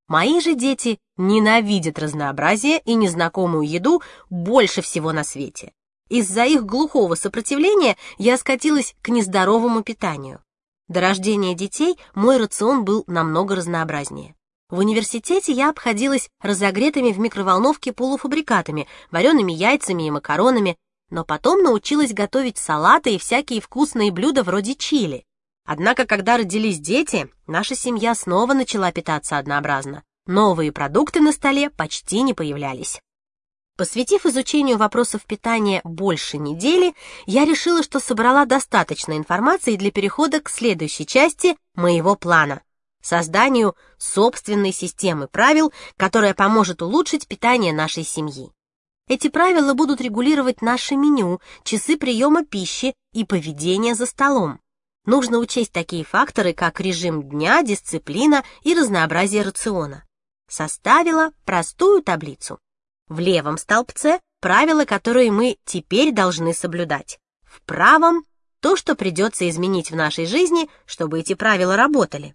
Мои же дети ненавидят разнообразие и незнакомую еду больше всего на свете. Из-за их глухого сопротивления я скатилась к нездоровому питанию. До рождения детей мой рацион был намного разнообразнее. В университете я обходилась разогретыми в микроволновке полуфабрикатами, вареными яйцами и макаронами, но потом научилась готовить салаты и всякие вкусные блюда вроде чили. Однако, когда родились дети, наша семья снова начала питаться однообразно. Новые продукты на столе почти не появлялись. Посвятив изучению вопросов питания больше недели, я решила, что собрала достаточно информации для перехода к следующей части моего плана — созданию собственной системы правил, которая поможет улучшить питание нашей семьи. Эти правила будут регулировать наше меню, часы приема пищи и поведение за столом нужно учесть такие факторы, как режим дня, дисциплина и разнообразие рациона. Составила простую таблицу. В левом столбце правила, которые мы теперь должны соблюдать. В правом то, что придется изменить в нашей жизни, чтобы эти правила работали.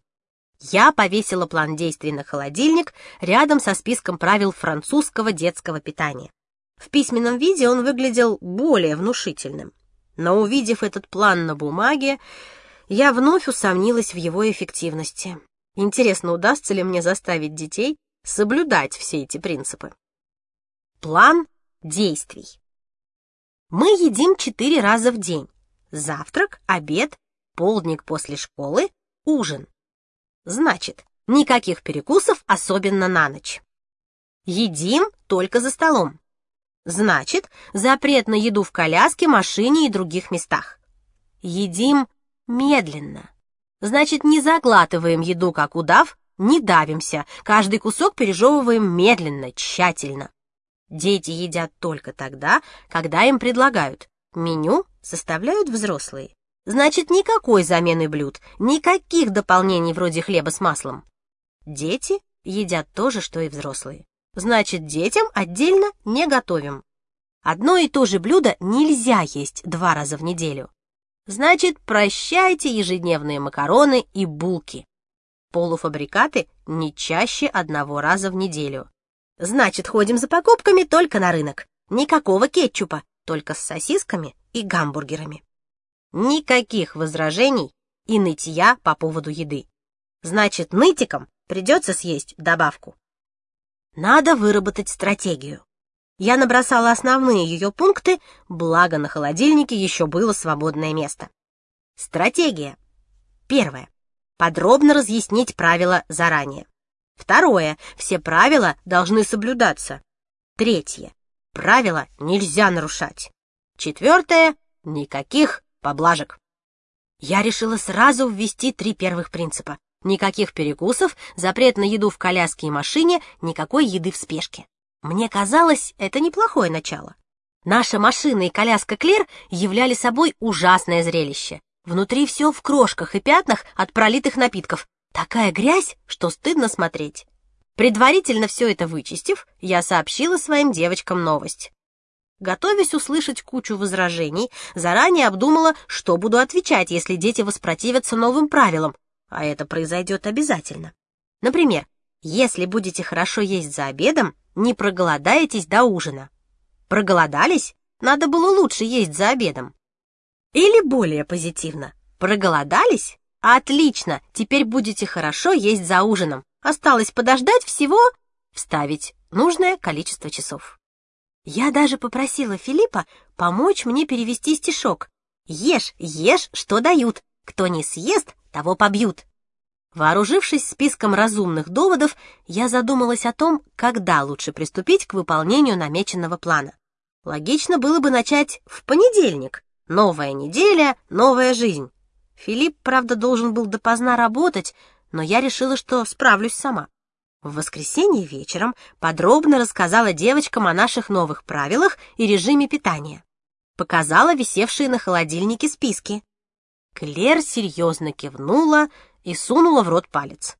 Я повесила план действий на холодильник рядом со списком правил французского детского питания. В письменном виде он выглядел более внушительным. Но увидев этот план на бумаге, я вновь усомнилась в его эффективности. Интересно, удастся ли мне заставить детей соблюдать все эти принципы? План действий. Мы едим четыре раза в день. Завтрак, обед, полдник после школы, ужин. Значит, никаких перекусов, особенно на ночь. Едим только за столом. Значит, запрет на еду в коляске, машине и других местах. Едим медленно. Значит, не заглатываем еду, как удав, не давимся, каждый кусок пережевываем медленно, тщательно. Дети едят только тогда, когда им предлагают. Меню составляют взрослые. Значит, никакой замены блюд, никаких дополнений вроде хлеба с маслом. Дети едят то же, что и взрослые. Значит, детям отдельно не готовим. Одно и то же блюдо нельзя есть два раза в неделю. Значит, прощайте ежедневные макароны и булки. Полуфабрикаты не чаще одного раза в неделю. Значит, ходим за покупками только на рынок. Никакого кетчупа, только с сосисками и гамбургерами. Никаких возражений и нытья по поводу еды. Значит, нытикам придется съесть добавку. Надо выработать стратегию. Я набросала основные ее пункты, благо на холодильнике еще было свободное место. Стратегия. Первое. Подробно разъяснить правила заранее. Второе. Все правила должны соблюдаться. Третье. Правила нельзя нарушать. Четвертое. Никаких поблажек. Я решила сразу ввести три первых принципа. Никаких перекусов, запрет на еду в коляске и машине, никакой еды в спешке. Мне казалось, это неплохое начало. Наша машина и коляска Клер являли собой ужасное зрелище. Внутри все в крошках и пятнах от пролитых напитков. Такая грязь, что стыдно смотреть. Предварительно все это вычистив, я сообщила своим девочкам новость. Готовясь услышать кучу возражений, заранее обдумала, что буду отвечать, если дети воспротивятся новым правилам, а это произойдет обязательно. Например, если будете хорошо есть за обедом, не проголодаетесь до ужина. Проголодались? Надо было лучше есть за обедом. Или более позитивно. Проголодались? Отлично, теперь будете хорошо есть за ужином. Осталось подождать всего... Вставить нужное количество часов. Я даже попросила Филиппа помочь мне перевести стишок. «Ешь, ешь, что дают. Кто не съест, того побьют». Вооружившись списком разумных доводов, я задумалась о том, когда лучше приступить к выполнению намеченного плана. Логично было бы начать в понедельник. Новая неделя, новая жизнь. Филипп, правда, должен был допоздна работать, но я решила, что справлюсь сама. В воскресенье вечером подробно рассказала девочкам о наших новых правилах и режиме питания. Показала висевшие на холодильнике списки. Клер серьезно кивнула и сунула в рот палец.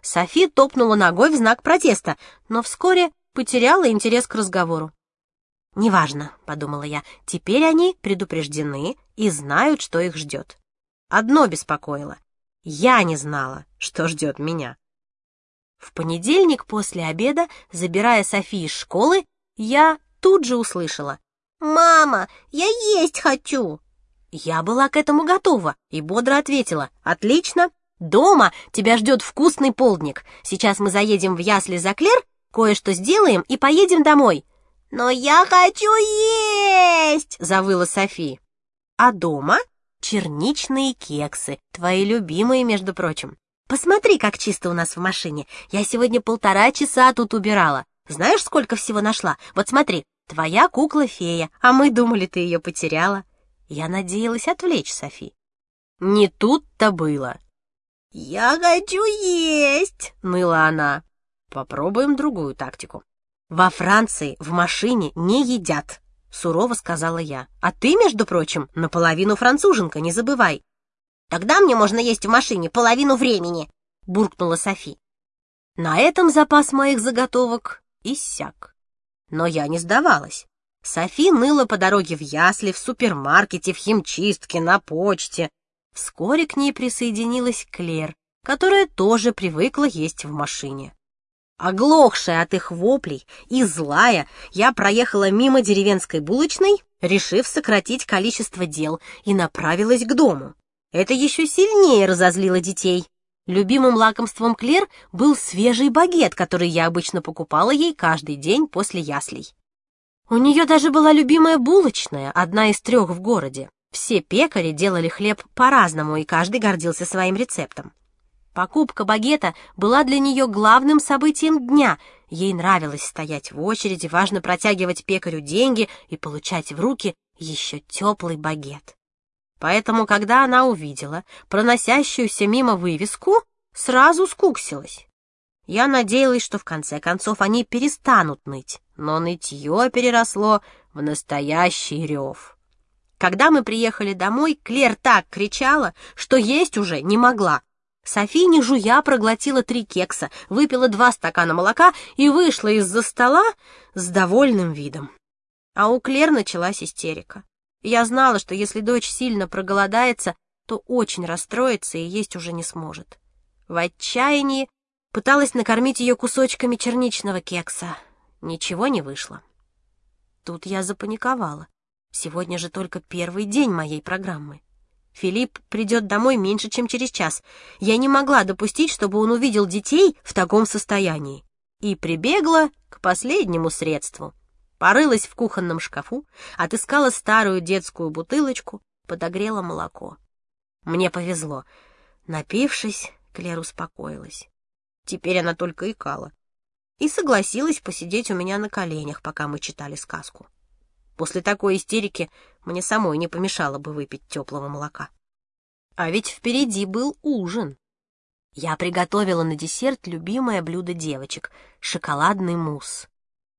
Софи топнула ногой в знак протеста, но вскоре потеряла интерес к разговору. «Неважно», — подумала я, — «теперь они предупреждены и знают, что их ждет». Одно беспокоило. Я не знала, что ждет меня. В понедельник после обеда, забирая Софи из школы, я тут же услышала. «Мама, я есть хочу!» Я была к этому готова и бодро ответила. «Отлично! Дома тебя ждет вкусный полдник. Сейчас мы заедем в ясли за Клер, кое-что сделаем и поедем домой». «Но я хочу есть!» — завыла Софи. «А дома черничные кексы, твои любимые, между прочим. Посмотри, как чисто у нас в машине. Я сегодня полтора часа тут убирала. Знаешь, сколько всего нашла? Вот смотри, твоя кукла-фея, а мы думали, ты ее потеряла. Я надеялась отвлечь Софи. Не тут-то было. «Я хочу есть!» — ныла она. Попробуем другую тактику. Во Франции в машине не едят. — сурово сказала я. «А ты, между прочим, наполовину француженка, не забывай». «Тогда мне можно есть в машине половину времени», — буркнула Софи. На этом запас моих заготовок иссяк. Но я не сдавалась. Софи ныла по дороге в ясли, в супермаркете, в химчистке, на почте. Вскоре к ней присоединилась Клер, которая тоже привыкла есть в машине. Оглохшая от их воплей и злая, я проехала мимо деревенской булочной, решив сократить количество дел, и направилась к дому. Это еще сильнее разозлило детей. Любимым лакомством Клер был свежий багет, который я обычно покупала ей каждый день после яслей. У нее даже была любимая булочная, одна из трех в городе. Все пекари делали хлеб по-разному, и каждый гордился своим рецептом. Покупка багета была для нее главным событием дня. Ей нравилось стоять в очереди, важно протягивать пекарю деньги и получать в руки еще теплый багет. Поэтому, когда она увидела проносящуюся мимо вывеску, сразу скуксилась. Я надеялась, что в конце концов они перестанут ныть, но нытье переросло в настоящий рев. Когда мы приехали домой, Клер так кричала, что есть уже не могла. Софи, не жуя, проглотила три кекса, выпила два стакана молока и вышла из-за стола с довольным видом. А у Клер началась истерика. Я знала, что если дочь сильно проголодается, то очень расстроится и есть уже не сможет. В отчаянии пыталась накормить ее кусочками черничного кекса. Ничего не вышло. Тут я запаниковала. Сегодня же только первый день моей программы. Филипп придет домой меньше, чем через час. Я не могла допустить, чтобы он увидел детей в таком состоянии. И прибегла к последнему средству. Порылась в кухонном шкафу, отыскала старую детскую бутылочку, подогрела молоко. Мне повезло. Напившись, Клер успокоилась. Теперь она только икала. И согласилась посидеть у меня на коленях, пока мы читали сказку. После такой истерики мне самой не помешало бы выпить теплого молока. А ведь впереди был ужин. Я приготовила на десерт любимое блюдо девочек — шоколадный мусс.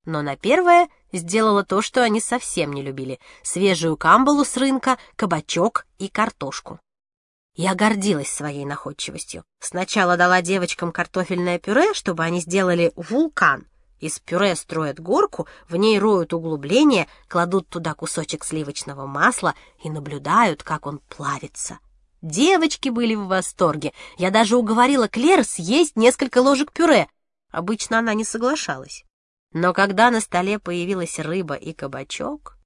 Но на первое сделала то, что они совсем не любили — свежую камбалу с рынка, кабачок и картошку. Я гордилась своей находчивостью. Сначала дала девочкам картофельное пюре, чтобы они сделали вулкан, из пюре строят горку, в ней роют углубление, кладут туда кусочек сливочного масла и наблюдают, как он плавится. Девочки были в восторге. Я даже уговорила Клер съесть несколько ложек пюре. Обычно она не соглашалась. Но когда на столе появилась рыба и кабачок,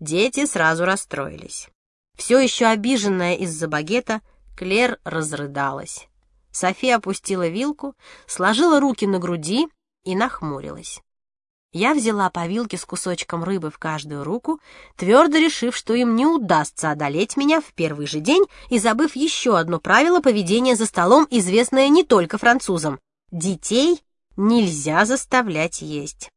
дети сразу расстроились. Все еще обиженная из-за багета, Клер разрыдалась. София опустила вилку, сложила руки на груди и нахмурилась. Я взяла по вилке с кусочком рыбы в каждую руку, твердо решив, что им не удастся одолеть меня в первый же день и забыв еще одно правило поведения за столом, известное не только французам. Детей нельзя заставлять есть.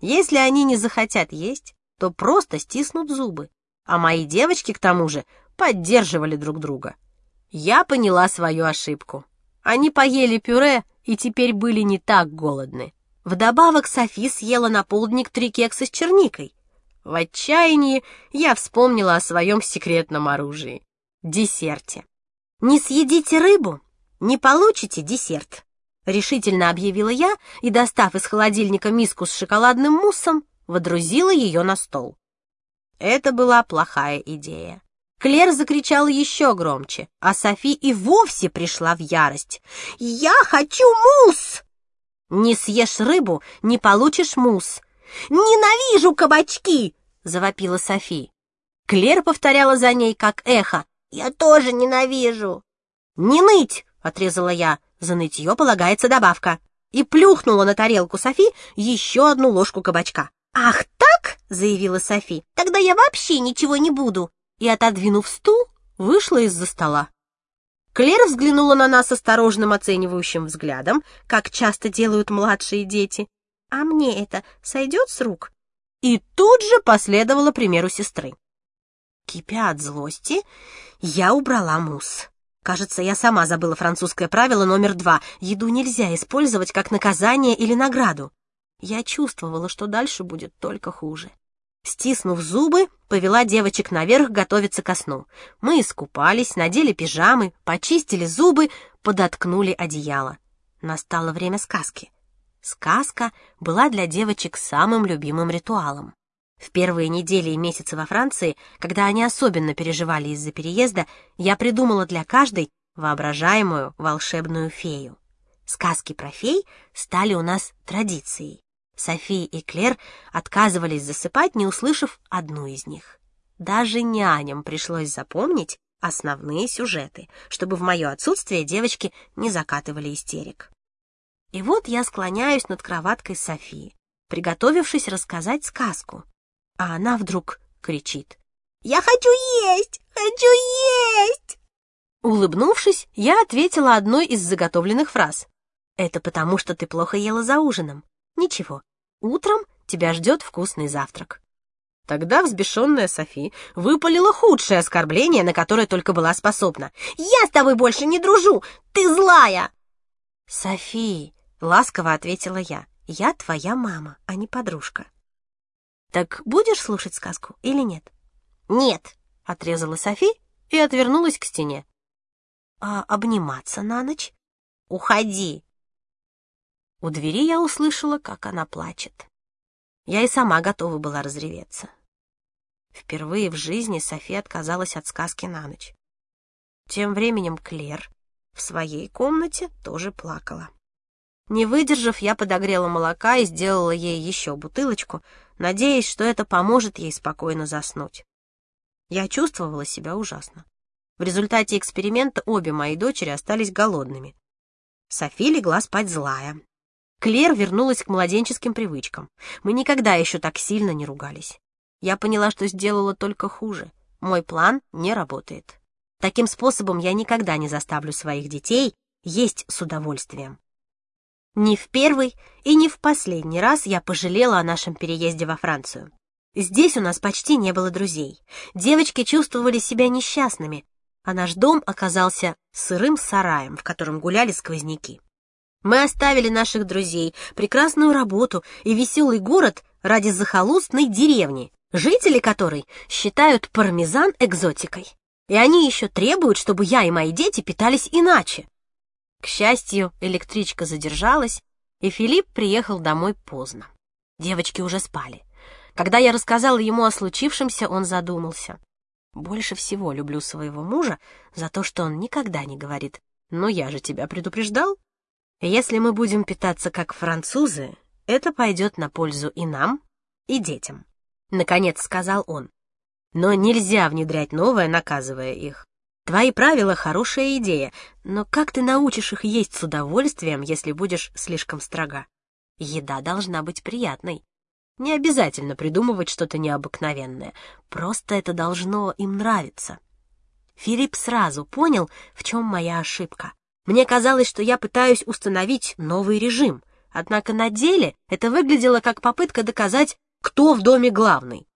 Если они не захотят есть, то просто стиснут зубы. А мои девочки, к тому же, поддерживали друг друга. Я поняла свою ошибку. Они поели пюре и теперь были не так голодны. Вдобавок Софи съела на полдник три кекса с черникой. В отчаянии я вспомнила о своем секретном оружии — десерте. «Не съедите рыбу, не получите десерт», — решительно объявила я и, достав из холодильника миску с шоколадным муссом, водрузила ее на стол. Это была плохая идея. Клер закричала еще громче, а Софи и вовсе пришла в ярость. «Я хочу мусс!» «Не съешь рыбу, не получишь мусс». «Ненавижу кабачки!» — завопила Софи. Клер повторяла за ней, как эхо. «Я тоже ненавижу!» «Не ныть!» — отрезала я. За нытье полагается добавка. И плюхнула на тарелку Софи еще одну ложку кабачка. «Ах так?» — заявила Софи. «Тогда я вообще ничего не буду!» И, отодвинув стул, вышла из-за стола. Клер взглянула на нас осторожным оценивающим взглядом, как часто делают младшие дети. «А мне это сойдет с рук?» И тут же последовала примеру сестры. Кипя от злости, я убрала мусс. Кажется, я сама забыла французское правило номер два. Еду нельзя использовать как наказание или награду. Я чувствовала, что дальше будет только хуже. Стиснув зубы, повела девочек наверх готовиться ко сну. Мы искупались, надели пижамы, почистили зубы, подоткнули одеяло. Настало время сказки. Сказка была для девочек самым любимым ритуалом. В первые недели и месяцы во Франции, когда они особенно переживали из-за переезда, я придумала для каждой воображаемую волшебную фею. Сказки про фей стали у нас традицией. София и Клер отказывались засыпать, не услышав одну из них. Даже няням пришлось запомнить основные сюжеты, чтобы в мое отсутствие девочки не закатывали истерик. И вот я склоняюсь над кроваткой Софии, приготовившись рассказать сказку. А она вдруг кричит. «Я хочу есть! Хочу есть!» Улыбнувшись, я ответила одной из заготовленных фраз. «Это потому, что ты плохо ела за ужином. Ничего, утром тебя ждет вкусный завтрак». Тогда взбешенная Софи выпалила худшее оскорбление, на которое только была способна. «Я с тобой больше не дружу! Ты злая!» «Софи!» — ласково ответила я. «Я твоя мама, а не подружка». «Так будешь слушать сказку или нет?» «Нет!» — отрезала Софи и отвернулась к стене. «А обниматься на ночь?» «Уходи!» У двери я услышала, как она плачет. Я и сама готова была разреветься. Впервые в жизни София отказалась от сказки на ночь. Тем временем Клер в своей комнате тоже плакала. Не выдержав, я подогрела молока и сделала ей еще бутылочку, надеясь, что это поможет ей спокойно заснуть. Я чувствовала себя ужасно. В результате эксперимента обе мои дочери остались голодными. Софи легла спать злая, Клер вернулась к младенческим привычкам. Мы никогда еще так сильно не ругались. Я поняла, что сделала только хуже. Мой план не работает. Таким способом я никогда не заставлю своих детей есть с удовольствием. Ни в первый и ни в последний раз я пожалела о нашем переезде во Францию. Здесь у нас почти не было друзей. Девочки чувствовали себя несчастными, а наш дом оказался сырым сараем, в котором гуляли сквозняки. Мы оставили наших друзей, прекрасную работу и веселый город ради захолустной деревни, жители которой считают пармезан экзотикой. И они еще требуют, чтобы я и мои дети питались иначе. К счастью, электричка задержалась, и Филипп приехал домой поздно. Девочки уже спали. Когда я рассказала ему о случившемся, он задумался. Больше всего люблю своего мужа за то, что он никогда не говорит «Но я же тебя предупреждал». Если мы будем питаться как французы, это пойдет на пользу и нам, и детям. Наконец сказал он. Но нельзя внедрять новое, наказывая их. Твои правила — хорошая идея, но как ты научишь их есть с удовольствием, если будешь слишком строга? Еда должна быть приятной. Не обязательно придумывать что-то необыкновенное, просто это должно им нравиться. Филипп сразу понял, в чем моя ошибка. Мне казалось, что я пытаюсь установить новый режим, однако на деле это выглядело как попытка доказать, кто в доме главный.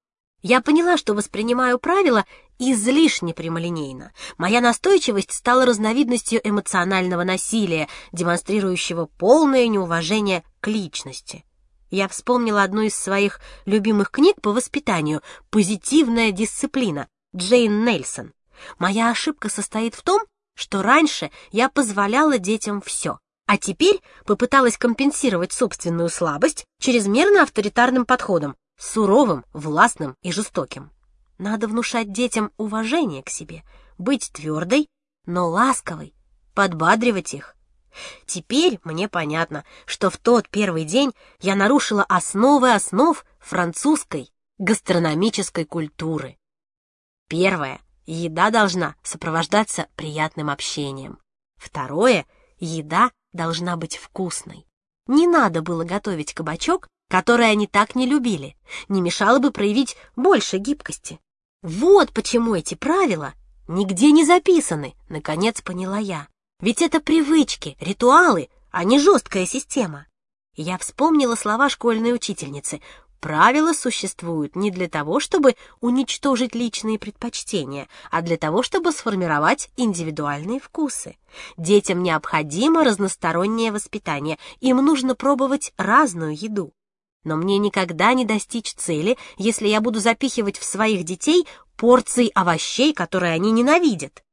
Я поняла, что воспринимаю правила излишне прямолинейно. Моя настойчивость стала разновидностью эмоционального насилия, демонстрирующего полное неуважение к личности. Я вспомнила одну из своих любимых книг по воспитанию «Позитивная дисциплина» Джейн Нельсон. Моя ошибка состоит в том, что раньше я позволяла детям все, а теперь попыталась компенсировать собственную слабость чрезмерно авторитарным подходом, суровым, властным и жестоким. Надо внушать детям уважение к себе, быть твердой, но ласковой, подбадривать их. Теперь мне понятно, что в тот первый день я нарушила основы основ французской гастрономической культуры. Первое. Еда должна сопровождаться приятным общением. Второе. Еда должна быть вкусной. Не надо было готовить кабачок которые они так не любили, не мешало бы проявить больше гибкости. Вот почему эти правила нигде не записаны, наконец поняла я. Ведь это привычки, ритуалы, а не жесткая система. Я вспомнила слова школьной учительницы. Правила существуют не для того, чтобы уничтожить личные предпочтения, а для того, чтобы сформировать индивидуальные вкусы. Детям необходимо разностороннее воспитание, им нужно пробовать разную еду. Но мне никогда не достичь цели, если я буду запихивать в своих детей порции овощей, которые они ненавидят.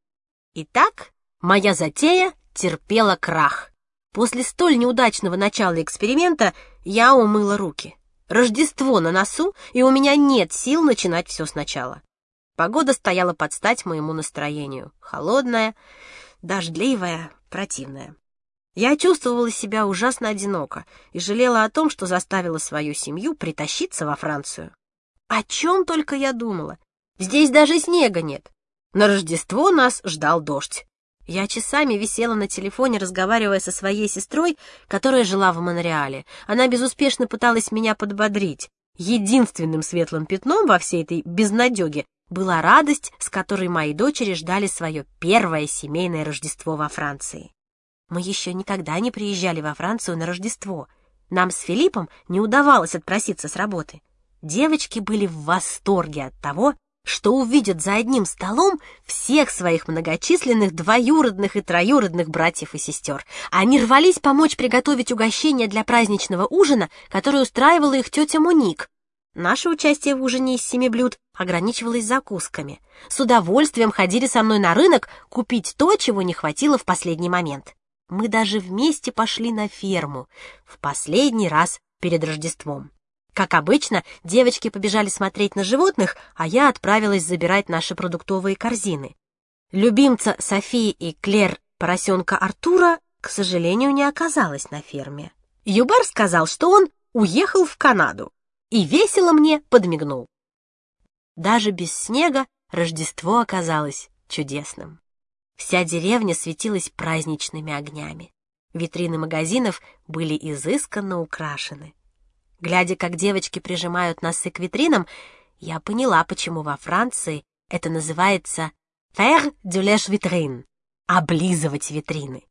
Итак, моя затея терпела крах. После столь неудачного начала эксперимента я умыла руки. Рождество на носу, и у меня нет сил начинать все сначала. Погода стояла под стать моему настроению. Холодная, дождливая, противная. Я чувствовала себя ужасно одиноко и жалела о том, что заставила свою семью притащиться во Францию. О чем только я думала. Здесь даже снега нет. На Рождество нас ждал дождь. Я часами висела на телефоне, разговаривая со своей сестрой, которая жила в Монреале. Она безуспешно пыталась меня подбодрить. Единственным светлым пятном во всей этой безнадеге была радость, с которой мои дочери ждали свое первое семейное Рождество во Франции. Мы еще никогда не приезжали во Францию на Рождество. Нам с Филиппом не удавалось отпроситься с работы. Девочки были в восторге от того, что увидят за одним столом всех своих многочисленных двоюродных и троюродных братьев и сестер. Они рвались помочь приготовить угощение для праздничного ужина, который устраивала их тетя Муник. Наше участие в ужине из семи блюд ограничивалось закусками. С удовольствием ходили со мной на рынок купить то, чего не хватило в последний момент. Мы даже вместе пошли на ферму, в последний раз перед Рождеством. Как обычно, девочки побежали смотреть на животных, а я отправилась забирать наши продуктовые корзины. Любимца Софии и Клер поросенка Артура, к сожалению, не оказалось на ферме. Юбар сказал, что он уехал в Канаду и весело мне подмигнул. Даже без снега Рождество оказалось чудесным. Вся деревня светилась праздничными огнями. Витрины магазинов были изысканно украшены. Глядя, как девочки прижимают носы к витринам, я поняла, почему во Франции это называется «faire du lèche vitrine» — «облизывать витрины».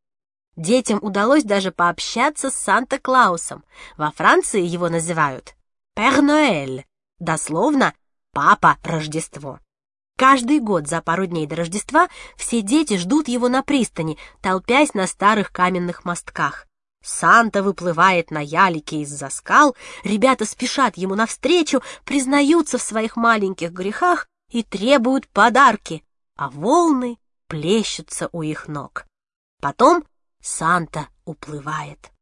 Детям удалось даже пообщаться с Санта-Клаусом. Во Франции его называют «Père Noël», дословно «Папа Рождество». Каждый год за пару дней до Рождества все дети ждут его на пристани, толпясь на старых каменных мостках. Санта выплывает на ялике из-за скал, ребята спешат ему навстречу, признаются в своих маленьких грехах и требуют подарки, а волны плещутся у их ног. Потом Санта уплывает.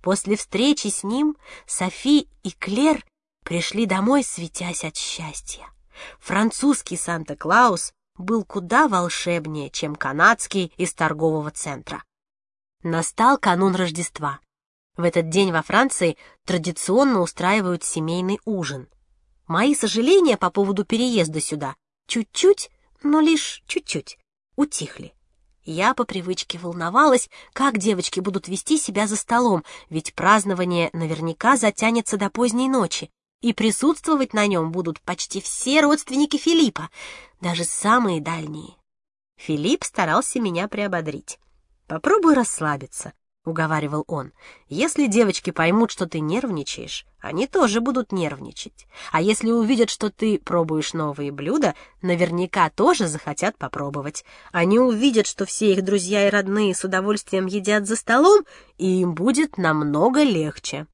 После встречи с ним Софи и Клер пришли домой, светясь от счастья. Французский Санта-Клаус был куда волшебнее, чем канадский из торгового центра. Настал канун Рождества. В этот день во Франции традиционно устраивают семейный ужин. Мои сожаления по поводу переезда сюда чуть-чуть, но лишь чуть-чуть, утихли. Я по привычке волновалась, как девочки будут вести себя за столом, ведь празднование наверняка затянется до поздней ночи. и присутствовать на нем будут почти все родственники Филиппа, даже самые дальние. Филипп старался меня приободрить. «Попробуй расслабиться», — уговаривал он. «Если девочки поймут, что ты нервничаешь, они тоже будут нервничать. А если увидят, что ты пробуешь новые блюда, наверняка тоже захотят попробовать. Они увидят, что все их друзья и родные с удовольствием едят за столом, и им будет намного легче».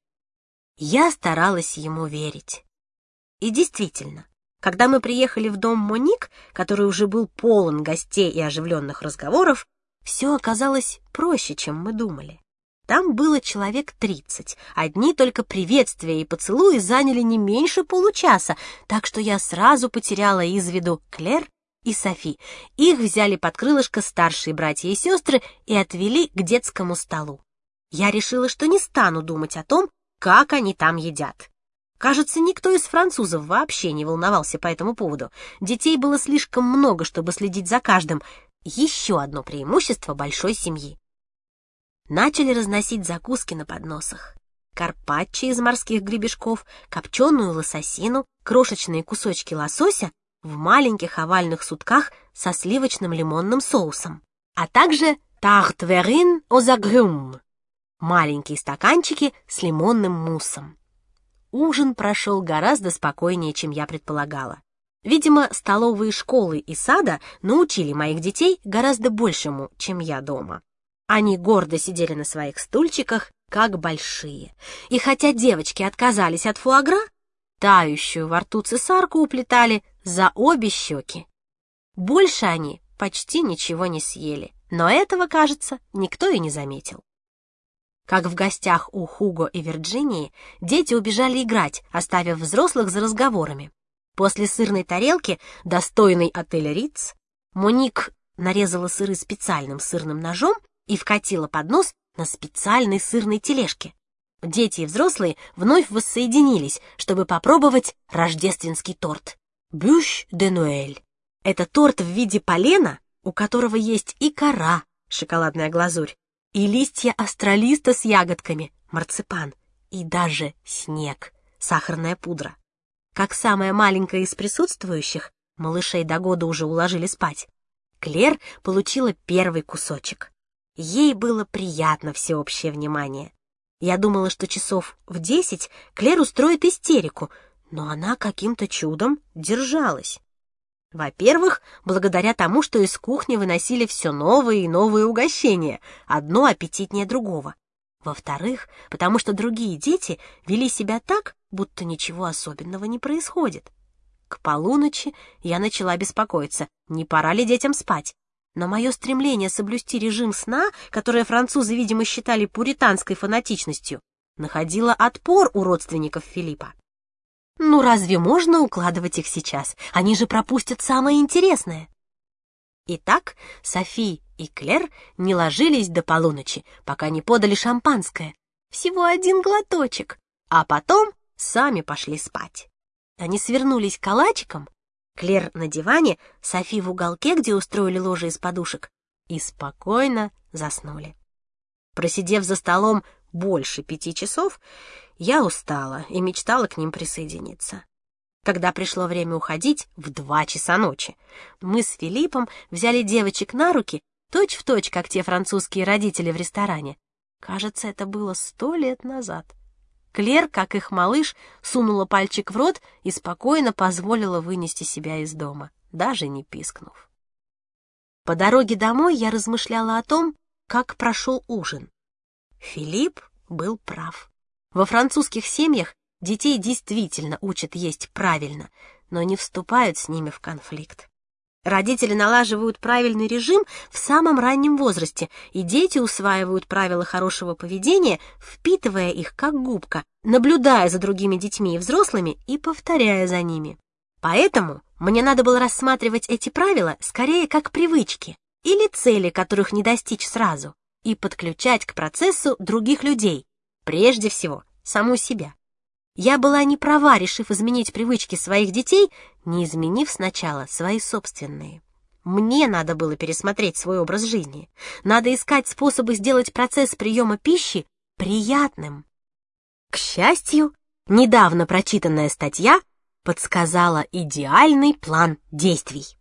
Я старалась ему верить. И действительно, когда мы приехали в дом Моник, который уже был полон гостей и оживленных разговоров, все оказалось проще, чем мы думали. Там было человек тридцать. Одни только приветствия и поцелуи заняли не меньше получаса, так что я сразу потеряла из виду Клер и Софи. Их взяли под крылышко старшие братья и сестры и отвели к детскому столу. Я решила, что не стану думать о том, как они там едят. Кажется, никто из французов вообще не волновался по этому поводу. Детей было слишком много, чтобы следить за каждым. Еще одно преимущество большой семьи. Начали разносить закуски на подносах. Карпаччо из морских гребешков, копченую лососину, крошечные кусочки лосося в маленьких овальных сутках со сливочным лимонным соусом, а также тарт верин aux agrumes маленькие стаканчики с лимонным муссом. Ужин прошел гораздо спокойнее, чем я предполагала. Видимо, столовые школы и сада научили моих детей гораздо большему, чем я дома. Они гордо сидели на своих стульчиках, как большие. И хотя девочки отказались от фуагра, тающую во рту цесарку уплетали за обе щеки. Больше они почти ничего не съели, но этого, кажется, никто и не заметил. Как в гостях у Хуго и Вирджинии, дети убежали играть, оставив взрослых за разговорами. После сырной тарелки, достойной отеля Риц, Моник нарезала сыры специальным сырным ножом и вкатила под нос на специальной сырной тележке. Дети и взрослые вновь воссоединились, чтобы попробовать рождественский торт. Бюш де Нуэль. Это торт в виде полена, у которого есть и кора, шоколадная глазурь, и листья астролиста с ягодками, марципан, и даже снег, сахарная пудра. Как самая маленькая из присутствующих, малышей до года уже уложили спать, Клер получила первый кусочек. Ей было приятно всеобщее внимание. Я думала, что часов в десять Клер устроит истерику, но она каким-то чудом держалась. Во-первых, благодаря тому, что из кухни выносили все новые и новые угощения, одно аппетитнее другого. Во-вторых, потому что другие дети вели себя так, будто ничего особенного не происходит. К полуночи я начала беспокоиться, не пора ли детям спать. Но мое стремление соблюсти режим сна, которое французы, видимо, считали пуританской фанатичностью, находило отпор у родственников Филиппа. Ну разве можно укладывать их сейчас? Они же пропустят самое интересное. Итак, Софи и Клер не ложились до полуночи, пока не подали шампанское. Всего один глоточек, а потом сами пошли спать. Они свернулись калачиком, Клер на диване, Софи в уголке, где устроили ложе из подушек, и спокойно заснули. Просидев за столом больше пяти часов, я устала и мечтала к ним присоединиться. Когда пришло время уходить, в два часа ночи, мы с Филиппом взяли девочек на руки, точь-в-точь, точь, как те французские родители в ресторане. Кажется, это было сто лет назад. Клер, как их малыш, сунула пальчик в рот и спокойно позволила вынести себя из дома, даже не пискнув. По дороге домой я размышляла о том, как прошел ужин. Филипп был прав. Во французских семьях детей действительно учат есть правильно, но не вступают с ними в конфликт. Родители налаживают правильный режим в самом раннем возрасте, и дети усваивают правила хорошего поведения, впитывая их как губка, наблюдая за другими детьми и взрослыми и повторяя за ними. Поэтому мне надо было рассматривать эти правила скорее как привычки или цели, которых не достичь сразу, и подключать к процессу других людей, Прежде всего, саму себя. Я была не права, решив изменить привычки своих детей, не изменив сначала свои собственные. Мне надо было пересмотреть свой образ жизни. Надо искать способы сделать процесс приема пищи приятным. К счастью, недавно прочитанная статья подсказала идеальный план действий.